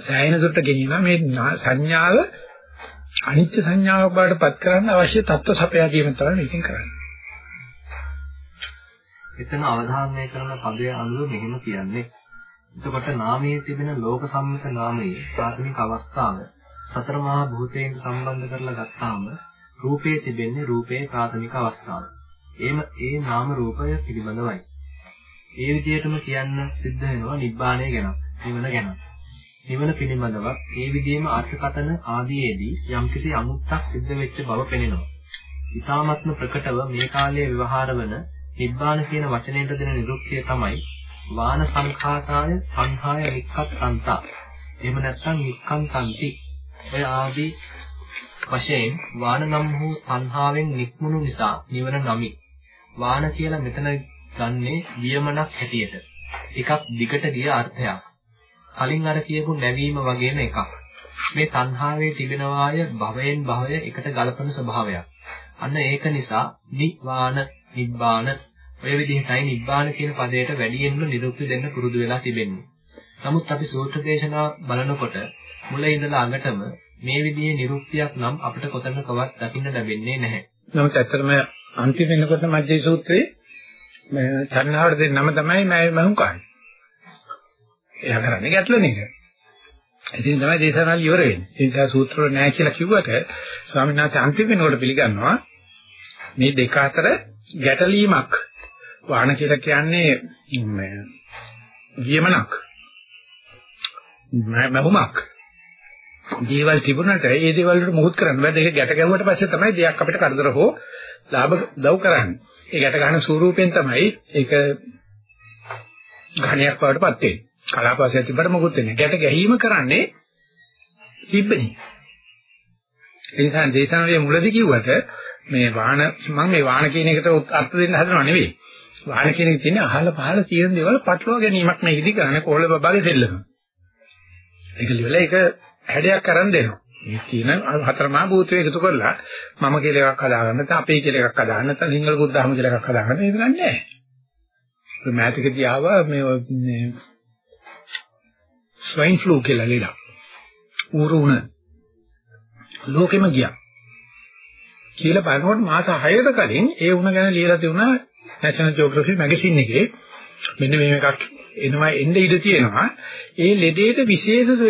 සෑහෙන දුරට ගෙනියනවා මේ සංඥාව අනිත්‍ය සංඥාවක් බවට පත් කරන්න අවශ්‍ය தত্ত্ব සපයා ගැනීම තමයි මේකෙන් කරන්නේ. එතන අවධානය කරන පදයේ අනුව මෙහෙම කියන්නේ. එතකොට නාමයේ තිබෙන ලෝක සම්මත නාමයේ ප්‍රාථමික අවස්ථාව සතර මහා භූතයෙන් සම්බන්ධ කරලා ගත්තාම රූපයේ තිබෙන්නේ රූපයේ ප්‍රාථමික අවස්ථාව. එම ඒ නාම රූපය පිළිබඳවයි. ඒ විදිහටම කියන්න සිද්ධ වෙනවා නිබ්බාණය ගැන, නිවන ගැන. නිවන පිළිබඳව ඒ විදිහේම අර්ථකතන ආදීයේදී යම්කිසි අමුත්තක් සිද්ධ වෙච්ච බව පෙනෙනවා. ඊ타මත්ම ප්‍රකටව මේ කාලයේ ව්‍යවහාර වන නිබ්බාන කියන වචනයට දෙන නිරුක්තිය තමයි වාන සංඛාතාය සංහාය නික්කත්තන්තා. එහෙම නැත්නම් නික්කන්තන්ති. ඔය ආදී වශයෙන් වාන නම් වූ සංහාවෙන් නික්මුණු නිසා නිවන නමි. වාන කියලා මෙතන ගන්නේ වියමනක් හැටියට. ටිකක් දිගට ගිය අර්ථයක්. කලින් අර කියපු නැවීම වගේම එකක්. මේ තණ්හාවේ තිබෙනවාය භවයෙන් භවය එකට ගලපන ස්වභාවයක්. අන්න ඒක නිසා නිවාන නිබ්බාන ඔය විදිහටයි නිබ්බාන කියන පදයට වැඩියෙන්ම නිරුක්ති දෙන්න පුරුදු වෙලා තිබෙන්නේ. නමුත් අපි සූත්‍ර දේශනා බලනකොට මුල ඉඳලා අගටම මේ විදිහේ නිරුක්තියක් නම් අපිට කොතනකවත් දකින්න ලැබෙන්නේ නැහැ. නමුත් ඇත්තටම අන්තිම වෙනකොට මධ්‍ය සූත්‍රයේ මේ තණ්හාවට දෙන නම තමයි මම මහුකාරී. එයා කරන්නේ ගැටලන එක. ඉතින් තමයි දේශනාවල් ඉවර වෙන්නේ. ඒ නිසා සූත්‍ර වල නැහැ කියලා කිව්වට ස්වාමීන් වහන්සේ අන්තිම වෙනකොට පිළිගන්නවා මේ දෙක අතර ගැටලීමක් වාහන කියලා කියන්නේ වියමනක් මහුමක් දේවල් තිබුණාට ඒ දේවල් වලට මුහුත් කරන්න බෑ දෙක ගැට ගැහුවට පස්සේ තමයි දෙයක් අපිට කරදර හෝ ලාභ දව් කරන්නේ. ඒ ගැට ගන්න ස්වරූපයෙන් තමයි ඒක ඝණයක් වඩටපත් වෙන්නේ. කලාපවාසය තිබ්බට මොකුත් වෙන්නේ. ගැට ගැහිම කරන්නේ සිබ්බනි. ඒ නිසා දේශනාවේ මුලදී කිව්වට මේ වාහන මම මේ වාහන කියන එකට අර්ථ දෙන්න හදනව නෙවෙයි. වාහන කියන එකේ තියෙන අහල පහල තියෙන දේවල් පටලවා ගැනීමක් මේකදී කරන්නේ කොහොල බබාගේ දෙල්ලම. ඒක liwල ඒක හැඩයක් කරන් දෙනවා. මේ තියෙන හතරමා භූතය එකතු කරලා මම කියලා එකක් හදාගන්න නැත්නම් අපේ කියලා එකක් හදාගන්න නැත්නම් සිංහල බුද්ධ ධර්ම කියලා එකක් හදාගන්න ඒක නෑ. ඒ මෑතකදී ආවා මේ ස්වයින් ෆ්ලූ කියලා ලෙඩක්. ඌරුණ ලෝකෙම ගියා. කියලා බලනකොට මාස 6කට කලින් ඒ උණ ගැන ලියලා තිබුණා National Geographic magazine එකේ මෙන්න මේ එකක් එනවා එන්න ඉඩ තියෙනවා. ඒ ලෙඩේට විශේෂ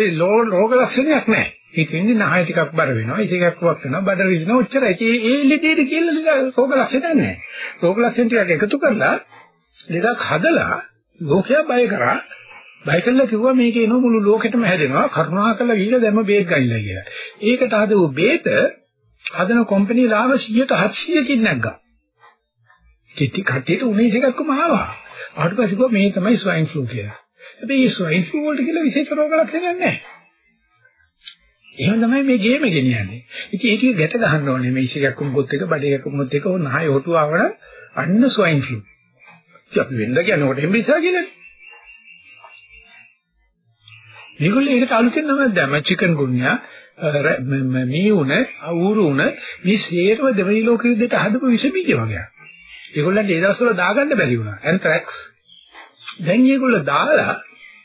රෝග ලක්ෂණයක් නැහැ. හිතෙන්නේ නහය ටිකක් බර වෙනවා, ඉසේකක් වක් වෙනවා, බඩ රිදෙනවා, ඔච්චරයි. ඒ ඒ ලෙඩේට කියලා රෝග ලක්ෂණ නැහැ. රෝග ලක්ෂණ ටිකක් එකතු කරලා ලෙඩක් හදලා ලෝකයා බය කරා බය කළා කිව්වා මේක එන මුළු ලෝකෙටම හැදෙනවා කරුණාකරලා ගිහලා දැම්ම බේත් ගන්නලා කියලා. ඒකට හදපු බේත හදන කම්පැනි ලාභ 100ට 700කින් නැග්ගා. කිටි කට්ටියට උනේස් එකක්ම ආවා. ආවට පස්සේ කිව්වා මේ තමයි ස්වයින් ෆ්ලූ කියලා. හැබැයි මේ ස්වයින් ෆ්ලූ වලට කියලා විශේෂ රෝග ලක්ෂණයක් නැහැ. එහෙම තමයි මේ ගේම ගෙනියන්නේ. ඉතින් ඒක ගැට ගහන්න ඕනේ මේ ඉෂිකක්කම ගොත් එක බඩේ එකකුමත් එක ඕන නහය හොටු ආවන අන්න ස්වයින් ෆ්ලූ. ඉතින් අපි වෙන්න කියනකොට එම්බිසා කියලානේ. මේගොල්ලෝ ඒකට අලුතෙන් නම දැම්ම චිකන් ගුන්යා මේ උණ ඌරු උණ මේ සේරව දෙවනි ලෝක යුද්ධයට හදපු විස බීජ වගේ. ඒගොල්ලන්ට ඒ දවස්වල දාගන්න බැරි වුණා. ඇන්ත්‍රැක්ස්. දැන් ඒගොල්ලෝ දාලා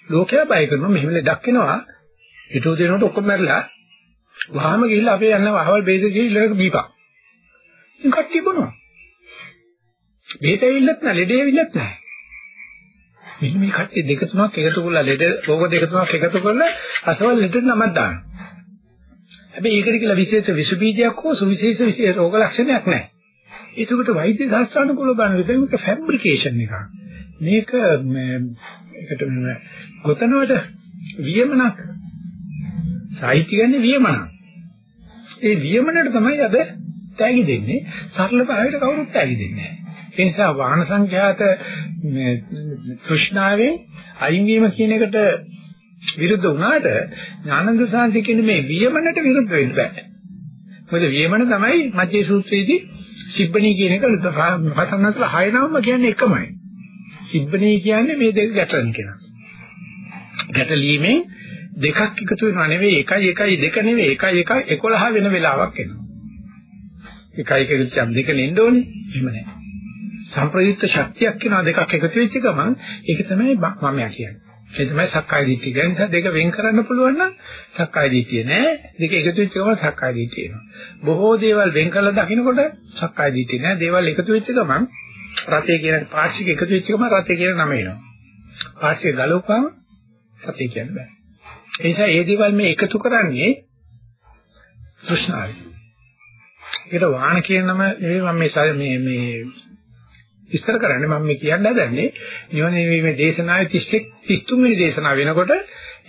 ලෝකයා බය කරනවා මෙහෙම ලෙඩක් එනවා. හිතුව දෙනකොට ඔක්කොම මැරලා වහාම ගිහිල්ලා අපේ යන්න වහවල් බේද ගිහිල්ලා බීපා. ඉතින් කට්ටිය බොනවා. බේත ඇවිල්ලත් නැහැ ලෙඩ ඇවිල්ලත් නැහැ. මෙන්න මේ කට්ටිය දෙක තුනක් එකතු කරලා ලෙඩ රෝග දෙක තුනක් එකතු කරලා අසවල් ලෙඩ නමක් දානවා. හැබැයි ඒකට කියලා විශේෂ විස බීජයක් හෝ සුවිශේෂ විශේෂ රෝග ලක්ෂණයක් නැහැ. ඒකට වෛද්‍ය ශාස්ත්‍රානුකූල බලන එක ෆැබ්‍රිකේෂන් එකක්. මේක මේකට ගොතනවට වියමනක් සාහිත්‍ය කියන්නේ වියමනක්. ඒ වියමනට තමයි අද තෑගි දෙන්නේ. සරල භාවයට කවුරුත් තෑගි දෙන්නේ නැහැ. ඒ නිසා වාහන සංඛ්‍යාත තෘෂ්ණාවෙන් අයින් වීම කියන එකට විරුද්ධ වුණාට ඥානන්ද සාන්ති කියන මේ වියමනට විරුද්ධ වෙන්න බෑ. මොකද වියමන තමයි මජ්ජේ සූත්‍රයේදී සිබ්බණී කියන එක රසන්නසල හය නමම කියන්නේ එකමයි. සිබ්බණී කියන්නේ මේ දෙක ගැටලන කෙනා. ගැටලීමෙන් දෙකක් එකතු වෙනවා නෙවෙයි එකයි එකයි දෙක නෙවෙයි එකයි එකයි 11 වෙන වෙලාවක් එනවා. එකයි එකයි දෙක නෙන්න ඕනේ. එහෙම නැහැ. සම්ප්‍රයුක්ත ශක්තියක් වෙනවා දෙකක් එකතු වෙච්ච ගමන් ඒක තමයි මමයා කියන්නේ. ඒ තමයි සක්කාය දිට්ඨිය. ඒ නිසා දෙක වෙන් කරන්න පුළුවන් නම් සක්කාය දිට්ඨිය නෑ. දෙක එකතු වෙච්ච ගමන් සක්කාය දිට්ඨිය එනවා. බොහෝ දේවල් වෙන් කරලා දකින්නකොට සක්කාය දිට්ඨිය නෑ. දේවල් එකතු වෙච්ච ගමන් රතේ කියන පාර්ශ්වික එකතු වෙච්ච ගමන් රතේ කියන නම එනවා. පාර්ශ්වික ගලවපුවම රතේ කියන්න බෑ. ඒ නිසා මේ දේවල් මේ එකතු කරන්නේ තෘෂ්ණාවයි. ඒකට වාහන කියන නම නෙවෙයි මම මේ මේ මේ විස්තර කරන්නේ මම මේ කියන්න හදන්නේ. නිවන මේ දේශනාවේ 31 33 වෙනි දේශනාව වෙනකොට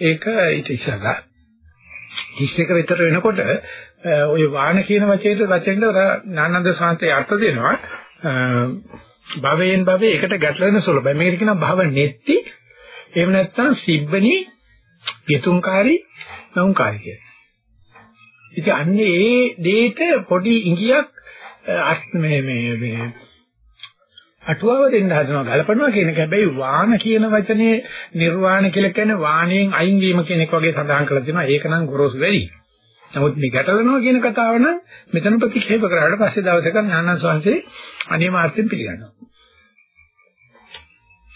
ඒක ඊට ඉස්සරලා 31 විතර වෙනකොට ඔය වාන කියන වචනයට වචෙන්ද නානන්ද සාන්තේ අර්ථ දෙනවා. භවයෙන් භවයේ එකට ගැටලෙන සුලභයි. මේකට කියනවා භව නෙත්ති. එහෙම නැත්නම් සිබ්බනි යතුන්කාරී නෞකාරී කියලා. ඉතින් අන්නේ ඒ දෙයට පොඩි ඉඟියක් මේ මේ මේ අටුවාව දෙන්න හදනවා ගලපනවා කියන එක හැබැයි වාන කියන වචනේ නිර්වාණ කියලා කියන්නේ වාණයෙන් අයින් වීම කියන එක වගේ සඳහන් කරලා තියෙනවා ඒක නම් ගොරෝසු වැඩි. නමුත් මේ ගැටලනවා කියන කතාව නම් මෙතන ප්‍රතික්ෂේප කරාට පස්සේ දවසක ඥානන් සංසේ අනිමාර්ථයෙන් පිළිගන්නවා.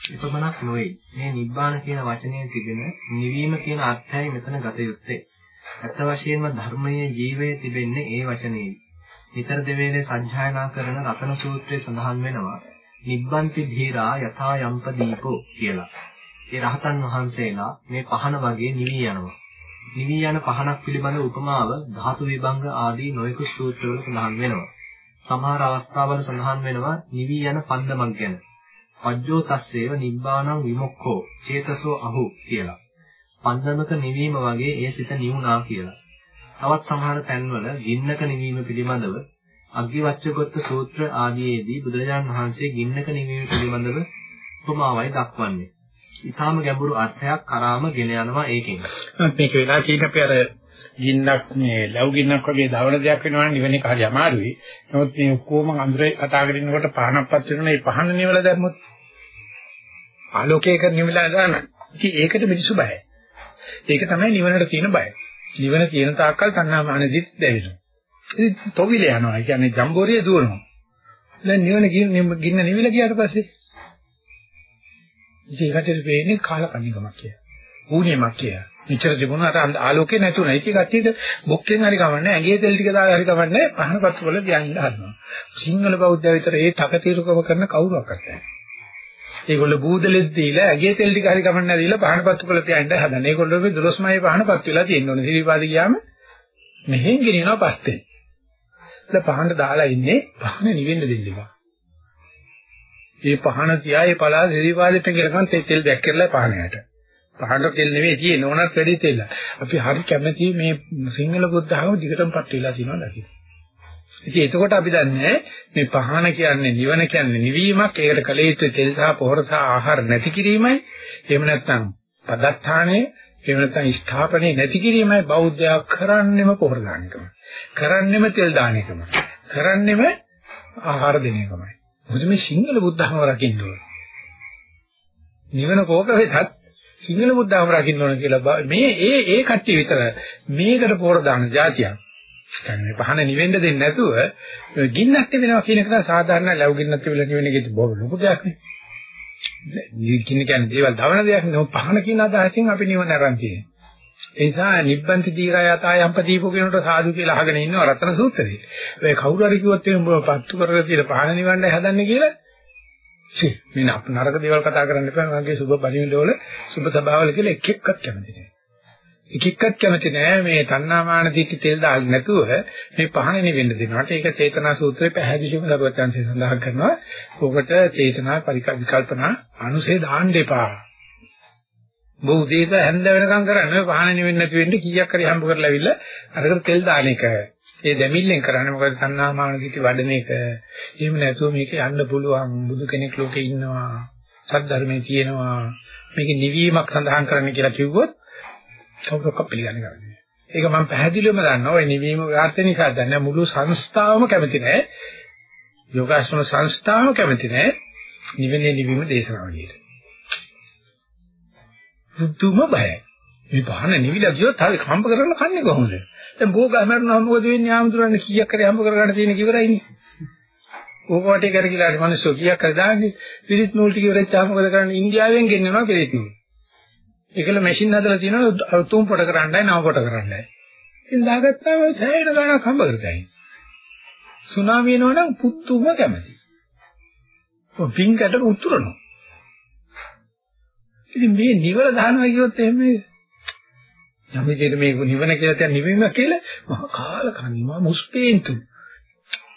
එපමණක් නොවේ. මේ නිබ්බාන කියන වචනයේ තිබෙන නිවීම කියන අර්ථයයි මෙතන ගත යුත්තේ. ඇත්ත වශයෙන්ම ධර්මයේ ජීවය තිබෙන්නේ ඒ වචනේයි. නිතර දෙවේලේ සජ්ජායනා කරන රතන සූත්‍රයේ සඳහන් වෙනවා නිබ්බන්ති ධීරා යථා යම්ප දීපෝ කියලා. ඒ රහතන් වහන්සේලා මේ පහන වගේ නිවි යනවා. නිවි යන පහනක් පිළිබඳ උපමාව ධාතු විභංග ආදී නොයෙකුත් සූත්‍රවල සඳහන් වෙනවා. සමහර අවස්ථාවල සඳහන් වෙනවා නිවි යන පන්දමක් ගැන. පජ්ජෝ තස්සේව නිබ්බානං විමුක්ඛෝ චේතසෝ අහු කියලා. පන්දමක නිවීම වගේ ඒ සිත නිවුණා කියලා. තවත් සමහර තැන්වල ගින්නක නිවීම පිළිබඳව අග්ගිවච්ඡගොත්ත සූත්‍ර ආදීයේදී බුදුරජාණන් වහන්සේ ගින්නක නිවීම පිළිබඳව උපමාවයි දක්වන්නේ. ඊටාම ගැඹුරු අර්ථයක් කරාම ගෙන යනවා ඒකෙන්. මේක වෙලා තියෙන අපි අර ගින්නක් මේ ලව් ගින්නක් වගේ දවන දෙයක් වෙනවනේ නිවෙන එක හරි අමාරුයි. නමුත් මේ ඔක්කොම අඳුරේ කතා කරනකොට පහනක්පත් වෙනවා මේ පහන නිවල දැම්මොත් ආලෝකයක නිවිලා දාන. ඉතින් ඒකට මිනිස්සු බයයි. ඒක තමයි නිවනට තියෙන බය. නිවන තියෙන තාක්කල් තණ්හා මානදිත් දැවෙනවා. ඉතින් තොවිල යනවා. ඒ කියන්නේ ජම්බෝරිය දුවනවා. දැන් නිවන ගින්න නිවිල ගියාට පස්සේ ඉතින් ඒකට වෙන්නේ කාලකන්නිකමක් කියලා. ඌණියමක් කියලා. මෙච්චර තිබුණාට ආලෝකේ නැතුණා. ඒක කට්ටියට බොක්කෙන් හරි කමන්නේ ඇඟේ තෙල් ටික දාලා හරි කමන්නේ පහනපත් වල ධ්‍යාන ඉඳ හදනවා. සිංහල බෞද්ධය විතර ඒ තකතිරුකම කරන කවුරක්වත් නැහැ. ඒගොල්ලෝ බූදලෙත් දීලා ඇගේ තෙල් ටික හරි කමන්නේ දීලා පහනපත් වල තියන්න හදන. ඒගොල්ලෝ මේ 12 මයි පහනපත් වෙලා තියෙන්න ඕනේ. සිරිපාද ගියාම මෙහෙන් ගෙනියනවා පස්තේ. ඉතින් පහනට දාලා ඉන්නේ පහන නිවෙන්න දෙන්නවා. මේ පහන තියා ඒ පලා සිරිපාදෙට ගිරකන් තෙල් දැක් කරලා පහනයට. පහනට තෙල් නෙවෙයි තියෙන්නේ ඕනත් වැඩි තෙල්. අපි හරි කැමති මේ සිංහල බුද්ධ ආගම දිගටම පත් වෙලා තියෙනවා දකින්න. ඉතින් එතකොට අපි දන්නේ මේ පහන කියන්නේ නිවන කියන්නේ නිවීමක්. ඒකට කල යුත්තේ තෙල් සහ පොහොර සහ ආහාර නැති කිරීමයි. එහෙම නැත්නම් පදත්තානේ එහෙම නැත්නම් ස්ථාපනේ නැති කිරීමයි බෞද්ධයා කරන්නෙම පොහොර දාන එකම. කරන්නෙම තෙල් දාන එකම. කරන්නෙම ආහාර දෙන එකමයි. මොකද මේ සිංහල බුද්ධහම රකින්න ඕන. නිවන කෝක වෙතත් සිංහල බුද්ධහම රකින්න ඕන කියලා මේ ඒ ඒ කට්ටිය විතර මේකට පොහොර දාන જાතියක්. කියන්නේ පහන නිවෙන්න දෙන්නේ නැතුව ගින්නක් වෙනවා කියන එක තමයි සාධාරණ ලැබු ගින්නක් තිබිලා නිවෙන එකේ බොහොම ලොකු දෙයක් නේ. ගින්න කියන්නේ දේවල් දවන දෙයක් නෙවෙයි පහන කියන අදහසින් අපි නිවන අරන් තියෙන්නේ. ඒ නිසා නිබ්බන්ති දීරා යතා යම්පදීපෝ කියනකොට සාදු කියලා අහගෙන ඉන්නවා රතන සූත්‍රයේ. ඒ කවුරු හරි කිව්වොත් එහෙනම් පත්තු කරලා තියෙන පහන නිවන්නයි හදන්නේ කියලා සි මේ නරක දේවල් කතා කරන්න එපා. මගේ සුබ පරිණිඩවල සුබ සභාවල කියලා එක එක්කත් කැමති නෑ. එක එක්කත් කැමති නෑ මේ තණ්හාමාන දිට්ඨි තෙල් දාන්න නැතුව මේ පහන නිවෙන්න දෙනවාට. ඒක චේතනා සූත්‍රයේ පැහැදිලිවම දරුවචාන්සේ සඳහන් කරනවා. ඕකට චේතනා පරිකල්පනා අනුසේ දාන්න එපා. බෞද්ධීත හැන්ද වෙනකම් කරන්නේ පහන නිවෙන්න නැති වෙන්න කීයක් හරි හම්බ කරලා ඇවිල්ලා අරකට තෙල් දාන එක. ඒ දෙමිල්ලෙන් කරන්නේ මොකද තණ්හාමාන දිටි වඩන එක. එහෙම නැතුව මේක යන්න පුළුවන් බුදු කෙනෙක් ලෝකේ ඉන්නවා. සත්‍ය තියෙනවා. මේක නිවීමක් සඳහන් කරන්න කියලා කිව්වොත් කවුරක්වත් පිළිගන්නේ නැහැ. ඒක මම පැහැදිලිවම දන්නවා. ওই නිවීම වාර්ථේ නිසා දන්නේ මුළු සංස්ථාවම කැමති නැහැ. යෝගාශ්‍රම සංස්ථාවම කැමති නැහැ. නිවෙන්නේ නිවීම දේශනාවලියට. දුතුම බයයි. මේ බහන නිවිලා ගියොත් හරි කම්ප කරලා කන්නේ කොහොමද? දැන් බෝග අමරනවා මොකද වෙන්නේ ආමතුරන්නේ කීයක් කරේ හම්බ කරගන්න තියෙන කිවරයිනේ. ඕක වටේ කරකිලාට මිනිස්සු කීයක් කර දාන්නේ පිරිත් නූල් ටික ඉවරෙච්චාම මොකද කරන්නේ ඉන්දියාවෙන් ගෙන්නනවා පිරිත් නූල්. ඒකල මැෂින් හදලා තියෙනවා තුම් පොට කරන්නයි නව පොට කරන්නයි. ඉතින් දාගත්තාම සෑහෙන ගණක් හම්බ කරගයි. සුනාමි එනවනම් පුතුම කැමති. ඔය පින්කට උතුරනවා. ඉතින් මේ නිවල දානවා කියොත් එහෙම යම් විදිහට මේ නිවන කියලා දැන් නිවීම කියලා මහා කාලකන්ණි මා මුස්පේන්තු.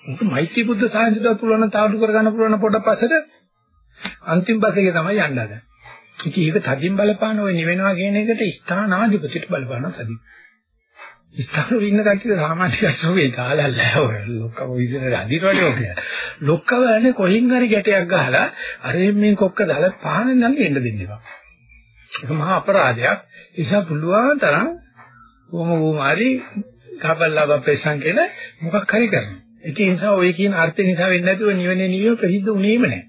මොකද මෛත්‍රී බුද්ධ සාහිත්‍යයට පුළුවන් තාඩු කරගන්න පුළුවන් පොඩ පස්සට අන්තිම බස් එකේ තමයි යන්න හදන්නේ. ඉතින් ඒක තදින් බලපාන ඔය නිවෙනවා කියන එකට ස්ථානාධිපතිට බලපානවා තදින්. ස්ථාන ඉන්න කට්ටිය සාමාන්‍ය කට්ටිය කාලල්ලා ඔය ලොක්කව විදිහට අදිනවනේ ඔය. ලොක්කවනේ කොහින් හරි ගැටයක් ගහලා අර මේ කොක්ක දාලා පහන නම් එන්න දෙන්න එපා. ඒක මහා අපරාධයක්. ඒසා පුළුවන් තරම් කොහොම වුම හරි කබල්ලා බප්පේසන් කියලා මොකක් හරි කරනවා. ඒ නිසා ඔය කියන අර්ථය නිසා වෙන්නේ නැතුව නිවනේ නිවිව ප්‍රසිද්ධ වුණේම නැහැ.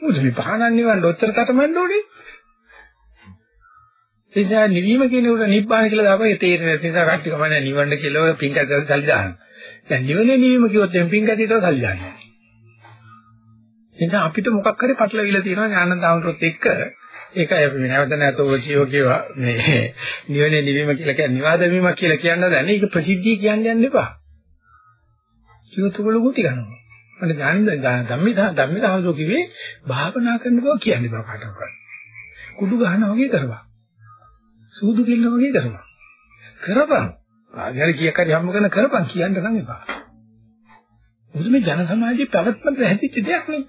මොකද මේ පහනන් නිවන් ඔච්චර කටමඬ ඕනේ. ඒ නිසා නිවීම කියන උඩ නිබ්බාන කියලා දාපුවා ඒ තේරෙන්නේ නැති නිසා කට්ටිය කමන්නේ නිවන්න කියලා ඔය පිං කැටට සල්ලි දානවා. දැන් නිවනේ නිවීම කිව්වොත් එම් පිං කැටට සල්ලි දාන්නේ. ඒ නිසා අපිට මොකක් හරි පටලවිලා තියෙනවා ඥානන්දාමරොත් එක්ක ඒකයි අපි නැවත නැවත ඔය කියව කියවා මේ නිවනේ නිවීම කියලා කියන්නේ නිවාද වීමක් කියලා කියන්න දැන ඒක ප්‍රසිද්ධිය කියන්න යන්න එපා. ජීවිතවල ගුටි ගන්නවා. මට ඥානින්ද ධම්මිතා ධම්මිතාවසෝ කිව්වේ භාවනා කරන බව කියන්න බෑ කාටවත්. කුඩු ගහනවා වගේ කරපන්. සූදු කෙල්ල වගේ කරපන්. කරපන්. ආයෙත් කීයක් හරි හම්බ කරන කරපන් කියන්න නම් එපා. මොකද මේ ජන සමාජයේ පැවැත්මට හැදිච්ච දෙයක් නේ.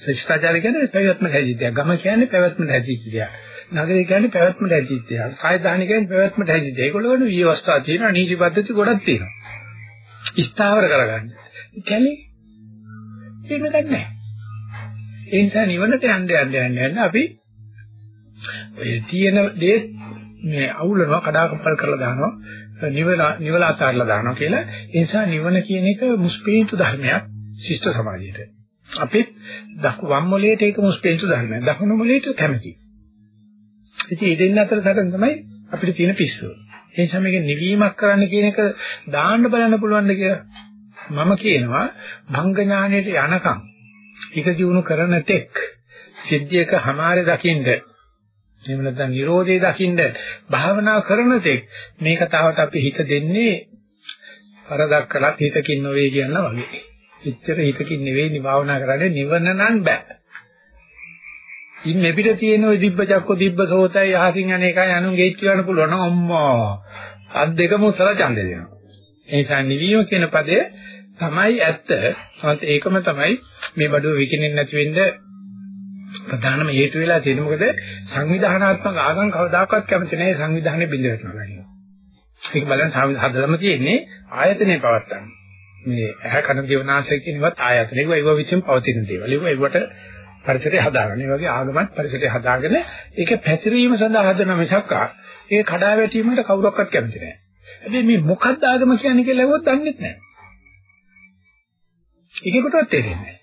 ශ්‍රේෂ්ඨාචාරය කියන්නේ පැවැත්මට හැදිච්ච දෙයක්. ගම කියන්නේ පැවැත්මට හැදිච්ච දෙයක්. නගරය කියන්නේ පැවැත්මට හැදිච්ච දෙයක්. කායදාන කියන්නේ පැවැත්මට හැදිච්ච දෙයක්. ඒගොල්ලෝ වල විවස්ථා තියෙනවා, නීති පද්ධති ගොඩක් තියෙනවා. ස්ථාවර කරගන්න. කැලේ ඒක නැහැ. ඒ නිසා නිවනට යන්න යන්න යන්න යන්න අපි ඔය තියෙන දේ මේ අවුලනවා කඩාකප්පල් කරලා දානවා නිවන නිවල අතාරලා දානවා කියලා ඒ නිසා නිවන කියන එක මුස්පීන්තු ධර්මයක් ශිෂ්ට සමාජයට අපිත් දකුණු වම් මොලේට ඒක මුස්පීන්තු ධර්මයක් දකුණු මොලේට කැමති ඉතින් ඒ දෙන්න අතර සටන් තමයි අපිට තියෙන පිස්සුව ඒ නිසා මේක නිවීමක් කරන්න කියන එක දාන්න බලන්න පුළුවන්ද කියලා මම කියනවා. භංග ඥාණයට යනකම් එක දිනු කරන තෙක් සිද්ධියක හැමාරේ දකින්ද එහෙම නැත්නම් Nirodhe දකින්න භාවනා කරන තෙක් මේ කතාවට අපි හිත දෙන්නේ වරදක් කළත් හිතකින් නොවේ කියනවා වගේ. එච්චර හිතකින් නෙවෙයි භාවනා කරන්නේ නිවන නම් බෑ. ඉන්නේ පිට තියෙන ওই දිබ්බ චක්ක දිබ්බ සෝතයි අහසින් යන එකයි අනුන් ගේට් කියවන්න පුළුවන් නම් අම්මා අත් දෙකම උසල ඡන්ද දෙනවා. ඒ නිසා නිවීම කියන පදේ තමයි ඇත්ත. ඒකම තමයි මේ බඩුව විකිනෙන්නේ නැති වෙන්නේ ප්‍රධානම හේතු වෙලා තියෙන්නේ මොකද සංවිධානාත්මක ආගම් කවදාකවත් කැමති නැහැ සංවිධානයේ බිඳ වැටෙනවා කියනවා. ඒක බලන්න හදලම තියෙන්නේ ආයතනේ පවත්තන්න. මේ ඇහැ කන දිවනාසය කියනවත් ආයතනේ ඒව විසින් පවතින දේවල්. ඒව ඒවට පරිසරය හදාගන්න. ඒ වගේ ආගමත් පරිසරය හදාගෙන ඒක පැතිරීම සඳහා හදන මිසක් ඒක කඩා වැටීමකට කවුරක්වත් කැමති නැහැ. හැබැයි මේ මොකක්ද ආගම කියන්නේ කියලා ඇහුවොත් දන්නේ නැහැ. ඒකකටවත් තේරෙන්නේ නැහැ.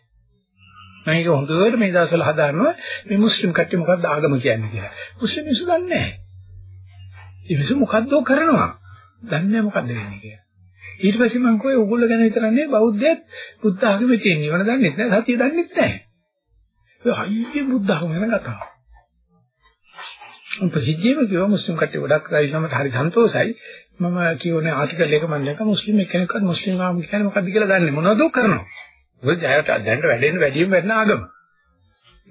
මම ඒක හොඳට මේ දවස්වල හදානවා මේ මුස්ලිම් කට්ටිය මොකක්ද ආගම කියන්නේ කියලා. මුස්ලිම් මිනිස්සු දන්නේ නැහැ. ඒ මිනිස්සු මොකද්ද කරනවා? දන්නේ නැහැ මොකද්ද වෙන්නේ කියලා. ඊට පස්සේ මම කෝයි ඕගොල්ලෝ ගැන විතරන්නේ බෞද්ධයත් බුද්ධ ආගමේ තියෙන නිවන දන්නේ නැහැ, සතිය දන්නේ නැහැ. ඒ හයිය බුද්ධ ආගම ගැන කතාව. ප්‍රසිද්ධියම කිව්ව මුස්ලිම් කට්ටිය ගොඩක් රයිසමට හරි සන්තෝසයි. මම කියෝනේ ආටිකල් එක මම දැක්ක මුස්ලිම් එක්කෙනෙක්වත් මුස්ලිම් ආගම කියන්නේ මොකද්ද කියලා දන්නේ මොනවද කරනවා. මොකද ජයට දැනට වැඩෙන්න වැඩිම වෙන්න ආගම.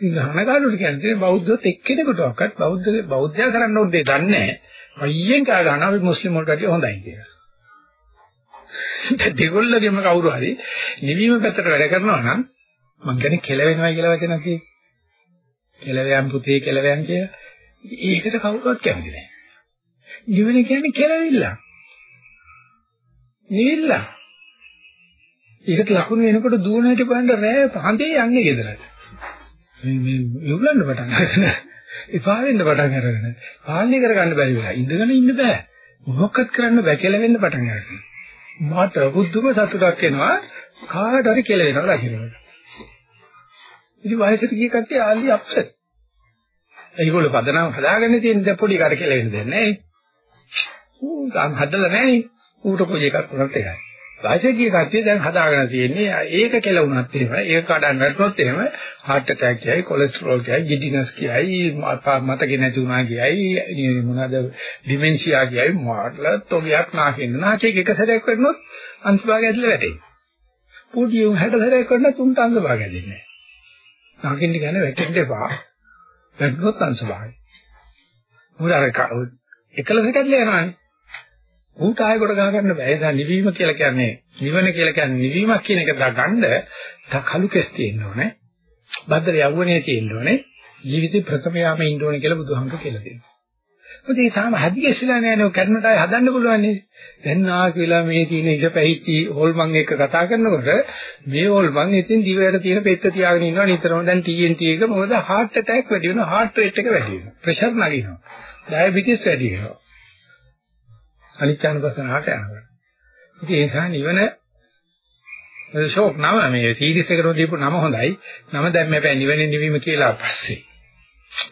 ඉතින් ගහනකාරුට කියන්නේ බෞද්ධත් එක්කෙනෙකුටවත් බෞද්ධ බෞද්ධයා කරන්න ඕනේ දන්නේ නැහැ. අයියෙන් කා ගන්නවා අපි මුස්ලිම් වලට වැඩිය හොඳයි කියලා. දෙගොල්ලගෙම කවුරු හරි නිවීම පැත්තට වැඩ කරනවා නම් මං කියන්නේ කෙලවෙනවා කියලා වචනක් තියෙන්නේ. කෙලවයන් පුතේ කෙලවයන් කියලා. ඒකට කවුරුවත් කැමති නැහැ. නිවන කියන්නේ කෙලවිල්ල. නිවිල්ල. ඒකට ලකුණු එනකොට දුවන හිට බලන්න රෑ හඳේ යන්නේ ගෙදරට. මේ මේ යොගලන්න පටන් ගන්න. එපා වෙන්න පටන් අරගෙන. පාලනය කරගන්න බැරි වෙලා ඉඳගෙන ඉන්න බෑ. මොකක්වත් කරන්න බෑ කියලා වෙන්න පටන් ගන්නවා. මට බුද්ධම සතුටක් එනවා කාට හරි කියලා වෙනවා ලකිනකොට. ඉතින් වයසට ගිය කට්ටිය ආලි අප්සෙට්. ඒගොල්ලෝ පදනම් හදාගෙන තියෙන ද පොඩි කාට කියලා වෙන්නේ නැහැ. ඌ ගම් හදලා නැහැ. ඌට කොයි එකක් වුණත් එකයි. වාසිකී කට්ටිය දැන් හදාගෙන තියෙන්නේ ඒක කියලා වුණත් එහෙම ඒක කඩන්න වැටුනොත් එහෙම heart attack කියයි cholesterol කියයි giddiness කියයි මතකේ නැති වුණා කියයි මොනවාද dementia කියයි මාර්ල තොගයක් නාකින්න නාචේක එක සැරයක් කරනොත් අංශභාගය ඇතුලේ වැටේ. පොඩි උන් 60 සැරයක් කරනත් උන්ට අංශභාගය දෙන්නේ නැහැ. නාකින්න කියන්නේ වැටෙන්න එපා. වැටුනොත් අංශභාගය. මොකද අර එකලසකට යනවානේ. ඌට ආයෙ කොට ගහ ගන්න බෑ. ඒ නිසා නිවීම කියලා කියන්නේ නිවන කියලා කියන්නේ නිවීමක් කියන එක දා ගන්න තා කලු කෙස් තියෙන්න ඕනේ. බද්දර යවුවනේ තියෙන්න ඕනේ. ජීවිතේ ප්‍රථම යාම ඉන්න ඕනේ කියලා බුදුහාමුදුරු කියලා තියෙනවා. මොකද ඒ තාම හදිගෙස්සලා නෑ නේ කර්ණටයි හදන්න පුළුවන් නේ. දැන් ආ කියලා මේ තියෙන ඉඳ පැහිච්චි හොල්මන් එක්ක කතා කරනකොට මේ හොල්මන් ඉතින් දිවයට තියෙන පෙත්ත තියාගෙන ඉන්නවා නිතරම දැන් TNT එක මොකද heart attack වැඩි වෙනවා heart rate එක වැඩි වෙනවා pressure නගිනවා diabetes වැඩි වෙනවා අනිත්‍යනුපස්සනාවට යනවා. ඉතින් ඒ නිසා නිවන ෂෝක් නම මේ සීරීස් එකට දීපු නම හොඳයි. නම දැන් මේ නිවෙන්නේ නිවීම කියලා පස්සේ.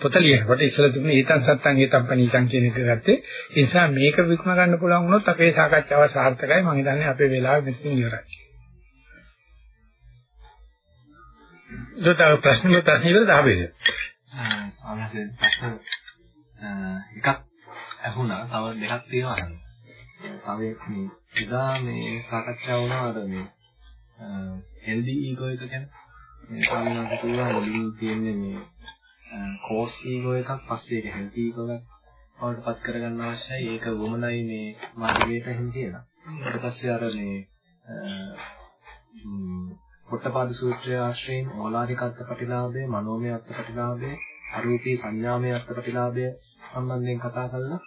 පොත ලියනකොට ඉස්සෙල්ලා තිබුණේ ඊතන් සත්තන් ඊතන් පණීතන් කියන එක ගත්තේ. ඒ නිසා මේක විකුණ ගන්න පුළුවන් වුණොත් අපේ සාකච්ඡාව සාර්ථකයි. මම හිතන්නේ අපේ වෙලාව මෙතනින් ඉවරයි. දොතව ප්‍රශ්න ප්‍රශ්න ඉවර දාබේද? ආ ප්‍රශ්න එකක් ඇහුණා. තව දෙකක් තියෙනවා. තව මේ එදා මේ සාකච්ඡා වුණා අර මේ හෙල්දි ඊගෝ එක ගැන. මේ ස්වාමීන් කිව්වා මුලින් තියෙන්නේ මේ කෝස් ඊගෝ එකක් පස්සේ ඒක හෙල්දි ඊගෝ එකක් බවට පත් කරගන්න අවශ්‍යයි. ඒක වමනයි මේ මාර්ගයට හින් කියලා. ඊට පස්සේ අර මේ පොට්ටපාද සූත්‍රය ආශ්‍රයෙන් ඕලාරික අත්පටිලාභය මනෝමය අත්පටිලාභය අරූපී සංඥාමය අත්පටිලාභය සම්බන්ධයෙන් කතා කළා.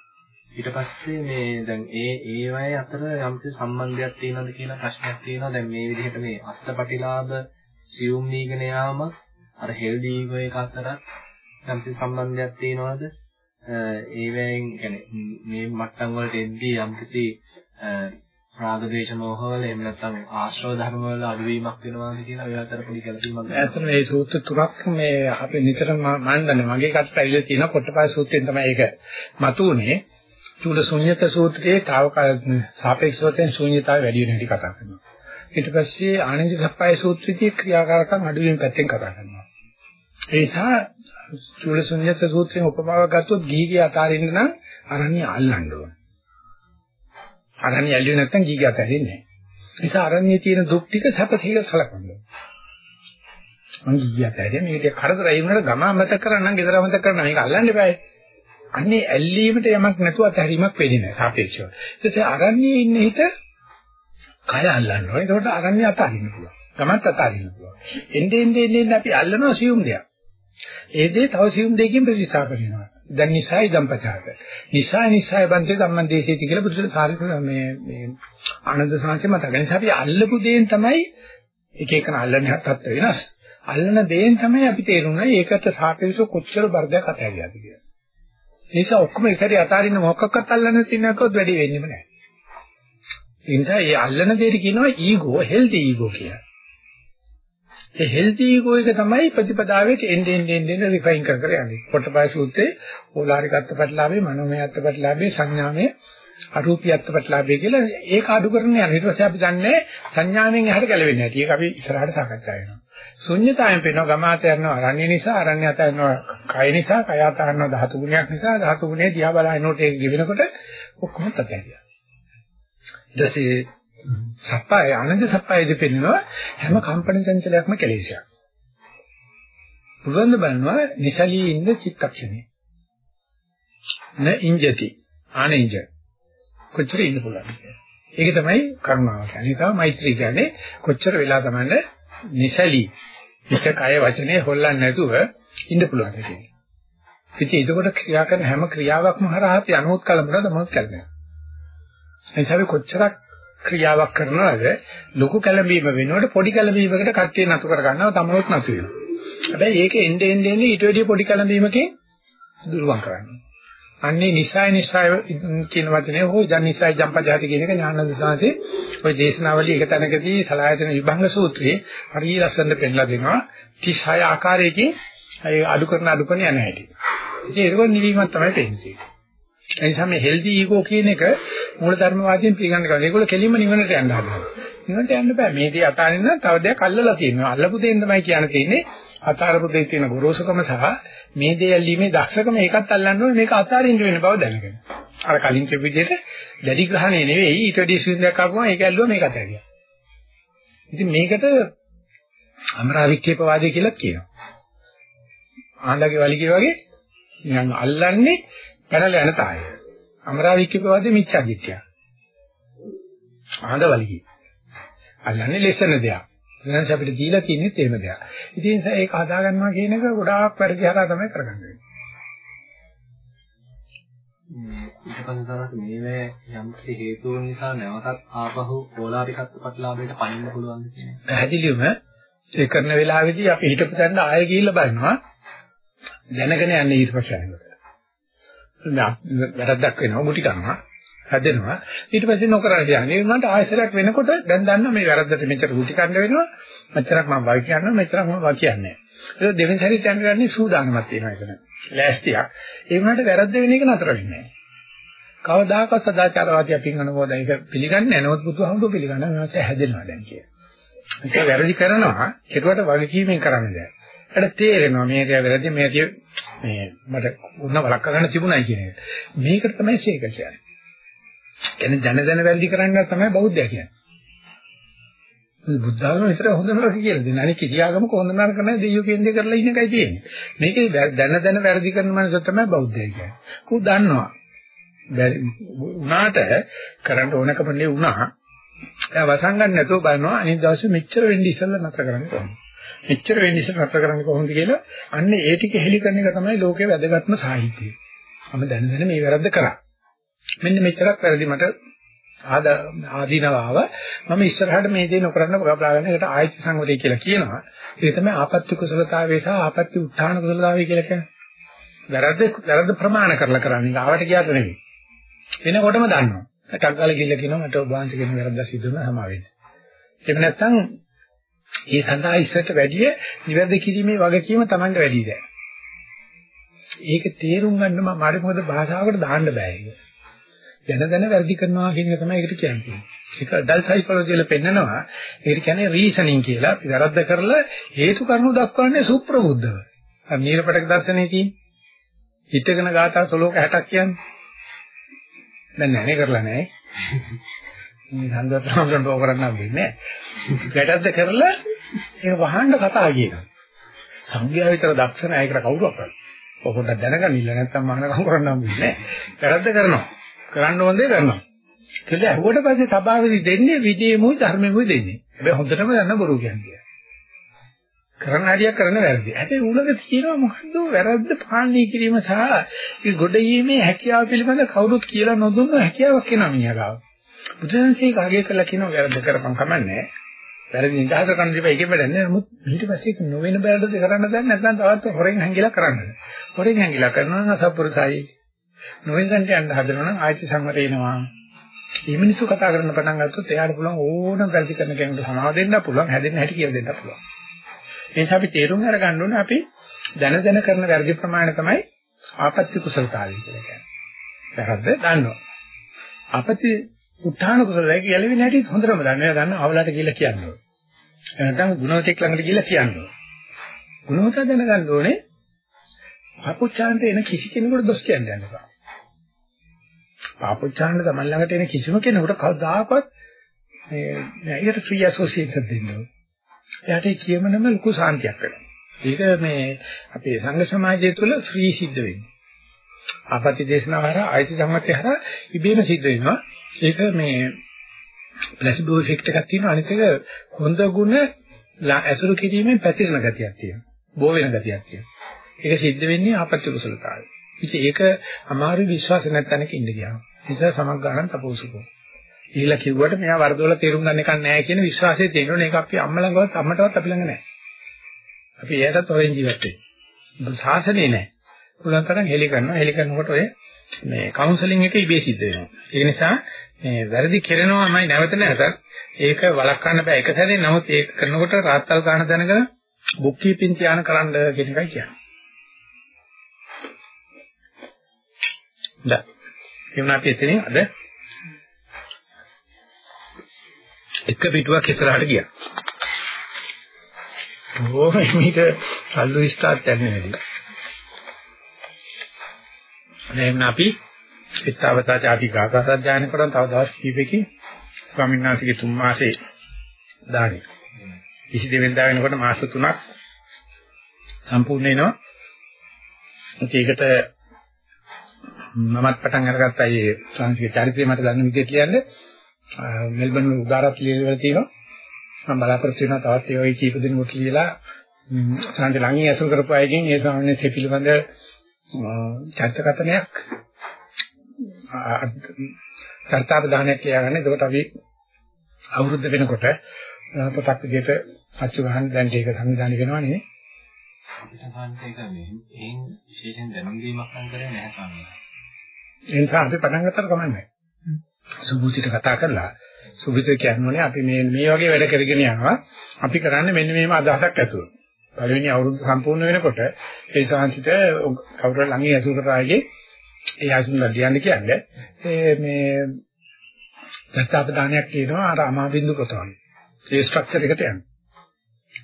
ඊට පස්සේ මේ දැන් ඒ ඒ වගේ අතර යම්කිසි සම්බන්ධයක් තියෙනවද කියලා ප්‍රශ්නයක් තියෙනවා. දැන් මේ විදිහට මේ අත්පටිලාභ සියුම් නීගෙන යාම අර හෙල්දි ඊගෝ එක අතර යම්කිසි සම්බන්ධයක් තියෙනවද? ඒ වෙන් කියන්නේ මේ මට්ටම් වලට එද්දී යම්කිසි රාග දේශ මොහ වල එහෙම නැත්නම් ආශ්‍රව ධර්ම වල අඩුවීමක් වෙනවාද කියලා ඔය අතර පොඩි ගැළපීමක් ඇත්තට මේ සූත්‍ර තුනක් මේ අපි නිතරම මම දන්නේ මගේ කටට ඇවිල්ලා තියෙන පොට්ටපාය සූත්‍රයෙන් තමයි ඒක මතුනේ චූල ශුන්්‍යත සූත්‍රයේ තාවකාල සාපේක්ෂවතෙන් ශුන්්‍යතාවය වැඩි වෙන හැටි කතා කරනවා. ඊට පස්සේ ආනන්ද සප්පයි සූත්‍රයේ ක්‍රියාකාරකම් අඩු වීම පැත්තෙන් කතා කරනවා. ඒ නිසා චූල ශුන්්‍යත සූත්‍රයෙන් උපමාවක් ගත්තොත් ගීගේ අතාරින්න නම් අරණ්‍ය අල්ලන්න ඕන. අරණ්‍ය ඇල්ලුවේ නැත්නම් ගීගේ අතාරින්නේ නැහැ. ඒ නිසා අරණ්‍යයේ තියෙන දුක් ටික සැපසීල සලකන්න ඕන. මං ගියා තැරේ මේක කරදරයි වුණාට ගම අමතක කරන්න නම් ගෙදර අමතක කරන්න මේක අල්ලන්න එපායි. අන්නේ ඇල්ලීමට යමක් නැතුව අතහැරීමක් වෙන්නේ නැහැ සාපේක්ෂව. ඊට පස්සේ අරණියේ ඉන්න හිත කය අල්ලන්න ඕනේ. ඒකට අරණිය අතහරින්න පුළුවන්. ගමත් අතහරින්න පුළුවන්. එන්නේ එන්නේ එන්නේ අපි අල්ලනවා සියුම් දෙයක්. ඒ දේ තව සියුම් දෙයකින් ප්‍රතිස්ථාපන වෙනවා. දැන් නිසයි දම්පචාත. නිසයි නිසයි බන්තේ ධම්මං දේශේති කියලා බුදුසසුන සාරිත මේ මේ ආනන්ද සාංශය මතක. ඒ නිසා අපි අල්ලපු දේෙන් තමයි එක එකන අල්ලන්නේ තත්ත්ව වෙනස්. අල්ලන දේෙන් තමයි අපි තේරුණා ඒකට සාපේක්ෂව කොච්චර බර්ධයක් අතහැරියාද කියලා. ඒ නිසා ඔක්කොම එකතරේ අතාරින්න මොකක්වත් අල්ලන්න තියෙනකොත් වැඩි වෙන්නේම නැහැ. ඒ නිසා මේ අල්ලන දෙයට කියනවා ඊගෝ හෙල්ති ඊගෝ කියලා. ඒ හෙල්ති ඊගෝ එක තමයි ප්‍රතිපදාවේ එන්නේ එන්නේ එන්නේ රිෆයින් කර කර යන්නේ. පොට්ටපාය සූත්‍රයේ ඕලාරික අත්පත්ලාභේ මනෝමය අත්පත්ලාභේ සංඥාමය අරූපී අත්පත්ලාභේ කියලා ඒක අඩු කරන යන ඊට පස්සේ අපි දන්නේ සංඥාවෙන් එහාට ගැලවෙන්නේ නැති. ඒක අපි ඉස්සරහට සාකච්ඡා කරනවා. ශුන්්‍යතාවයෙන් පේනවා ගමාත යනවා අරණ්‍ය නිසා අරණ්‍ය අත යනවා කය නිසා කය අත යනවා ධාතු ගුණයක් නිසා ධාතු ගුණේ දිහා බලනකොට ඒක ගෙවෙනකොට ඔක්කොම තත්ත්වයක්. ඊටසේ සප්පාය ආනන්ද සප්පාය දෙපෙන්නවා හැම කම්පන චංචලයක්ම කෙලෙසයක්. පුළුවන් බලනවා නිසලී ඉන්න චිත්තක්ෂණේ. න ඉංජති ආනින්ජ කොච්චර ඉන්න පුළුවන්ද ඒක තමයි කරුණාව කියන්නේ. ඒක තමයි මෛත්‍රී කියන්නේ කොච්චර වෙලා තමයි නිසලී එක කය වචනේ හොල්ලන්නේ නැතුව ඉන්න පුළුවන් කියන්නේ. ඉතින් ඒකකොට ක්‍රියා කරන හැම ක්‍රියාවක්ම හරහා අපි අනුත් කලබලද මොකක් කරන්නේ. එනිසා කොච්චරක් ක්‍රියාවක් කරනවද ලොකු කැළඹීම වෙනකොට පොඩි කැළඹීමකට කට්ටිය නතු කර ගන්නවා තමනුත් නතු වෙනවා. හැබැයි ඒක එnde ende ende ඊට වැඩිය පොඩි කැළඹීමකින් දුරුවන් කරන්නේ. අන්නේ නිසයි නිසයි කියන වචනේ හෝ ජන් නිසයි ජම්පජාති කියන එක ඥානන්ද සාංශේ ওই දේශනාවලිය එක තැනකදී සලායතන විභංග සූත්‍රයේ හරිය ලස්සනට පෙන්නලා දෙනවා 36 ආකාරයකින් ඒ අඩු කරන අඩු කරන යන හැටි. ඉතින් ඒක නිවීමක් තමයි තේන්නේ. ඒ නිසා මේ හෙල්දි ඊගෝ කියන එක මූලධර්මවාදීන් පිළිගන්න කරනවා. ඒගොල්ලෝ කෙලින්ම නිවනට යන්න හදනවා. නිවනට යන්න බෑ. මේ දේ අතාරින්න තව දෙයක් අල්ලලා තියෙනවා. අල්ලපු දෙයින් තමයි කියන්න තියෙන්නේ. අතාරපු දෙයේ තියෙන ගොරෝසුකම සහ මේ දේ ඇල්ලීමේ දක්ෂකම ඒකත් අල්ලන්න ඕනේ මේක අතාරින්න වෙන බව දැනගන්න. අර කලින් කියපු විදිහට දැඩි ග්‍රහණය නෙවෙයි ඊට වැඩි සින්දයක් ආපුවම ඒක ඇල්ලුවා මේක අතහැරියා. ඉතින් මේකට අමරාවික්කේපවාදය කියලා කියනවා. ආණ්ඩගේ වලිගේ වගේ නිකන් අල්ලන්නේ පැනලා යන තාය. අමරාවික්කේපවාදේ මිච්ඡාදිත්‍ය. ආණ්ඩ වලිගේ. අල්ලන්නේ ලෙසන දෙයක්. බුදුරජාණන් අපිට දීලා තියෙන්නේ තේම දෙයක්. ඉතින් ඒ නිසා ඒක හදා ගන්නවා කියන එක ගොඩාක් වැඩි හරහා තමයි කරගන්නේ. ඊට පස්සේ තමයි මේවේ යම්කිසි හේතුන් නිසා නැවතත් ආපහු ඕලාරිකත්ව ප්‍රතිලාභයට පනින්න පුළුවන් කියන්නේ. පැහැදිලිවම ඒ කරන වෙලාවේදී අපි හිතපු තැන ආයෙ ගිහිල්ලා බලනවා දැනගෙන යන්නේ ඊට පස්සේ යනකොට. වැරද්දක් වෙනවා මුටි කරනවා හැදෙනවා. ඊට පස්සේ නොකරන යන්නේ මන්ට ආයෙසරයක් වෙනකොට දැන් දන්නවා මේ වැරද්දට මෙච්චර මුටි කරන්න වෙනවා. මෙච්චරක් මම වයි කියනවා මෙච්චරක් මම වයි කියන්නේ නැහැ. ඒක දෙවෙනි සැරේට යන්න ගන්නේ සූදානමක් තියෙනවා එතන ලෑස්තියක්. ඒ වුණාට වැරද්ද වෙන එක නතර වෙන්නේ නැහැ. කවදාකවත් සදාචාරවාදී අපින් අනුමෝදන් ඒක පිළිගන්නේ නැහැ. නමුත් බුදුහාමුදුරුවෝ පිළිගන්නවා මේ මාසේ හැදෙනවා දැන් කියලා. ඒක වැරදි කරනවා. ඒකට වගකීමෙන් කරන්න බෑ ඒකට තේරෙනවා මේක වැරදි මේක මේ මට උන්න වලක් කරන්න තිබුණයි කියන එක. මේකට තමයි ශේක කියන්නේ. කියන්නේ දැන දැන වැරදි කරන්න තමයි බෞද්ධය කියන්නේ. බුද්ධ ආගම විතර හොඳ නරක කියලා දෙන. අනික කිසි ආගමක හොඳ නරක නැහැ දෙයියෝ කියන්නේ කරලා ඉන්න එකයි තියෙන්නේ. මේකේ දැන දැන වැරදි කරන මනස තමයි බෞද්ධය කියන්නේ. කු දන්නවා. උනාට කරන්න ඕනකම නේ උනා. එයා වසංගන්න නැතුව බලනවා අනිත් දවසේ මෙච්චර වෙන්න ඉස්සෙල්ලා නතර කරන්න කොහොමද? මෙච්චර වෙන්න ඉස්සෙල්ලා නතර කරන්න කොහොමද කියලා අන්න ඒ ටික හෙලි කරන එක තමයි ලෝකේ වැදගත්ම සාහිත්‍යය. මම දැන දැන මේ වැරද්ද කරා. මෙන්න මෙච්චරක් වැරදි මට ආදීනවාව මම ඉස්සරහට මේ දේ නොකරන්න බලාගෙන ඒකට ආයත සංවරය කියලා කියනවා. ඒ තමයි ආපත්‍ය කුසලතාවය සහ ආපත්‍ය උත්හාන කුසලතාවය කියලා කියන්නේ. වැරද්ද වැරද්ද ප්‍රමාණ කරලා කරන්නේ. ආවට ගියාට නෙවෙයි. එනකොටම දන්නවා. ටග්ගල ගිල්ල කියනවා මට ඔබ වහන්සේ කියන වැරද්ද සිද්ධ වුණා සමා වෙන්න. එහෙම නැත්නම් ඒ සඳහා ඉස්සරට වැඩිය නිවැරදි කිරීමේ වගකීම Tamanට වැඩි දැන්. ඒක තේරුම් ගන්න මම හරි මොකද භාෂාවකට දාන්න බෑ ඒක. දැන දැන වැරදි කරනවා කියන එක තමයි ඒකට කියන්නේ. ඒක ඩල් සයිකොලොජි වල පෙන්නනවා. ඒකට කියන්නේ රීසනින් කියලා. අපි වැරද්ද කරලා හේතු කාරණු දක්වන්නේ සුප්‍රබුද්ධව. අර නීලපටක දර්ශනයේ තියෙන. හිතගෙන ගාථා සලෝක 60ක් කියන්නේ. දැන් නැහැ කරලා නැහැ. මේ සංගතනකට ඕක කරන්න හම්බෙන්නේ නැහැ. ගැටද්ද කරලා ඒක වහන්න කතා කියනවා. සංඝයා විතර දක්ෂ නැහැ ඒකට කවුරුවක් කරන්නේ. ඔක පොඩ්ඩක් දැනගන්න ඉල්ල නැත්තම් මහානකම් කරන්න හම්බෙන්නේ නැහැ. ගැටද්ද කරනවා. කරන්න ඕන දේ කරනවා. කියලා ඇහුවට පස්සේ සභාවේදී දෙන්නේ විදේමුයි ධර්මෙමුයි දෙන්නේ. හැබැයි හොඳටම දන්න බොරු කියන්නේ. කරන හරියක් කරන වැරදි. හැබැයි උලක තියෙනවා මොකද්ද වැරද්ද පාලනය කිරීම සහ ඒ ගොඩීමේ හැකියාව පිළිබඳ කවුරුත් කියලා නොදුන්න හැකියාවක් එනවා මිනිහා බුදුරජාණන්සේ කාගේ කළා කියනවා වැරද්ද කරපම් කමන්නේ. වැරදි නිදහස කරන්න ඉබේ ඒකෙ වැඩන්නේ. නමුත් ඊට පස්සේ ඒක නොවන බැලද කරන්න දැන් නැත්නම් තවත් හොරෙන් හැංගිලා කරන්න. හොරෙන් හැංගිලා කරනවා නම් අසපුරුසයි. නොවෙන්සන්ට යන්න හදනවා නම් ආයති සංවරය එනවා. මේ මිනිස්සු කතා කරන්න පටන් ගත්තොත් එයාට පුළුවන් ඕනම වැරදි කරන කෙනෙකුට සමාව දෙන්න පුළුවන්, හැදෙන්න හැටි කියලා දෙන්න පුළුවන්. ඒ නිසා අපි තේරුම් අරගන්න ඕනේ අපි දැන දැන කරන වැරදි ප්‍රමාණය තමයි ආපත්‍ය කුසලතාවය කියලා කියන්නේ. වැරද්ද දන්නවා. ආපත්‍ය උත්හාන කුසලයි කියලා වෙන හැටි හොඳටම දන්නේ. දන්න අවලට කියලා කියන්නේ. එහෙනම් ගුණවතෙක් ළඟට ගිහිල්ලා කියන්නේ. ගුණවත දැනගන්න ඕනේ පාපොච්චාන්ට එන කිසි කෙනෙකුට දොස් කියන්න යන්න එපා. පාපොච්චාන්ට තමයි ළඟට එන කිසිම කෙනෙකුට කවදාකවත් මේ ඒකට ෆ්‍රී ඇසෝසියේට් දෙන්න ඕනේ. එයාට කියමනම ලොකු සාන්තියක් වෙනවා. ඒක මේ අපේ සංඝ සමාජය තුළ ෆ්‍රී සිද්ධ වෙන්නේ. ආපති දේශනාව හරහා ආයති ධම්මත්‍ය හරහා ඉබේම සිද්ධ වෙනවා. ඒක මේ ප්ලාසිබෝ ඉෆෙක්ට් එකක් තියෙනවා. අනිත් එක හොඳ ගුණ ඇසුරු කිරීමෙන් පැතිරෙන ගතියක් තියෙනවා. බෝ වෙන ගතියක් තියෙනවා. ඒක සිද්ධ වෙන්නේ ආපත්‍ය කුසලතාවය. ඉතින් ඒක අමාරු විශ්වාස නැත්නම් ඉන්න ගියාම. නිසා සමග්ගාණන් තපෝසුකෝ. ඊළඟ කිව්වට මෙයා වරදොල තේරුම් ගන්න එකක් නැහැ කියන විශ්වාසය තියෙනවනේ. ඒක අපි අම්ම ළඟවත් අම්මටවත් අපි ළඟ නැහැ. අපි එයාටත් හොරෙන් ජීවත් වෙන්නේ. ශාසනේ නැහැ. උලන් තරම් හෙලි කරනවා. හෙලි කරනකොට ඔය මේ කවුන්සලින් එක ඉබේ සිද්ධ වෙනවා. ඒ නිසා මේ වැරදි කරනවාමයි නැවත නැවතත් ඒක වළක්වන්න බෑ එක සැරේ. නමුත් ඒක කරනකොට රාත්තල් ගන්න දැනගෙන බුක් කීපින් තියාන කරන්න කියන එකයි කියන්නේ. දැන් එමුණ අපි එතනින් අද එක පිටුවක් ඉස්සරහට ගියා. ඕම එමිට සල්ලු ස්ටාර්ට් යන්නේ වැඩි. දැන් අපි පිටවතාට අපි ගාථා සජ්ජායන කරන් තව දවස් කීපෙකින් ස්වාමීන් වහන්සේගේ තුන් මාසේ දානේ. 22 වෙනිදා වෙනකොට මාස 3ක් සම්පූර්ණ වෙනවා. ඒකට මමත් පටන් අරගත්තා මේ සංස්කෘතික චරිතය මට දන්න විදිහට කියන්නේ මෙල්බන් උදාරත් ලියවල තියෙනවා මම බලාපොරොත්තු වෙනවා තවත් ඒ වගේ කීප දෙනෙකුට කියලා සංජ ළඟින් ඇසුරු කරපු අයගෙන් ඒ සාමාන්‍ය පිළිබඳ චර්චකතනයක් චර්තාපදානයක් කියලාගන්න. එතකොට අපි අවුරුද්ද වෙනකොට පොතක් විදිහට අච්චු ගහන්න දැන් ඒක සංවිධානය වෙනවනේ. අපිට සාන්තික මේ එයින් විශේෂයෙන් දැනුම් දීමක් නම් කරන්නේ නැහැ ස්වාමීනි. ඒ නිසා අපි පටන් ගත්තට කමන්නේ නැහැ. සුබුතිට කතා කරලා සුබුතිට කියන්නේ අපි මේ මේ වගේ වැඩ කරගෙන යනවා. අපි කරන්නේ මෙන්න මේම අදහසක් ඇතුව. පළවෙනි අවුරුද්ද සම්පූර්ණ වෙනකොට ඒ ශාන්තිට කවුරු ළඟින් ඇසුර කරාගේ ඒ අසුන් ලියන්න කියන්නේ ඒ මේ දත්තාපදානයක් කියනවා අර අමාබින්දු පොතවල. ඒ ස්ට්‍රක්චර් එකට යන්නේ.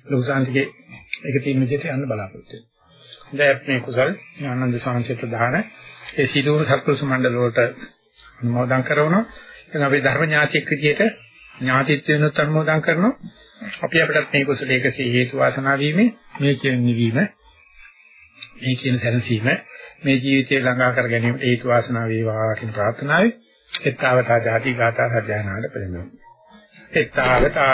ලෝසාන්තිගේ ඒක තියෙන විදිහට යන්න බලාපොරොත්තු වෙනවා. දැන් මේ කුසල් ආනන්ද සාංශිත දාන ඒ සීලෝම සත්පුරුෂ මණ්ඩල වලට අනුමෝදන් කරනවා. එතන අපි ධර්ම ඥාතික් විදිහට ඥාතිත්වයෙන්ත් අනුමෝදන් කරනවා. අපි අපිටත් මේ කුසලයකසේ හේතු වාසනා වීමේ මේ කියන නිවීම මේ කියන සැනසීම මේ ජීවිතේ ළඟා කර ගැනීමට හේතු වාසනා වේවා කියන ප්‍රාර්ථනාවයි එත්තාවතා ජාති ගාථා සජ්ජායනාට පෙළඹෙනවා. එත්තාවතා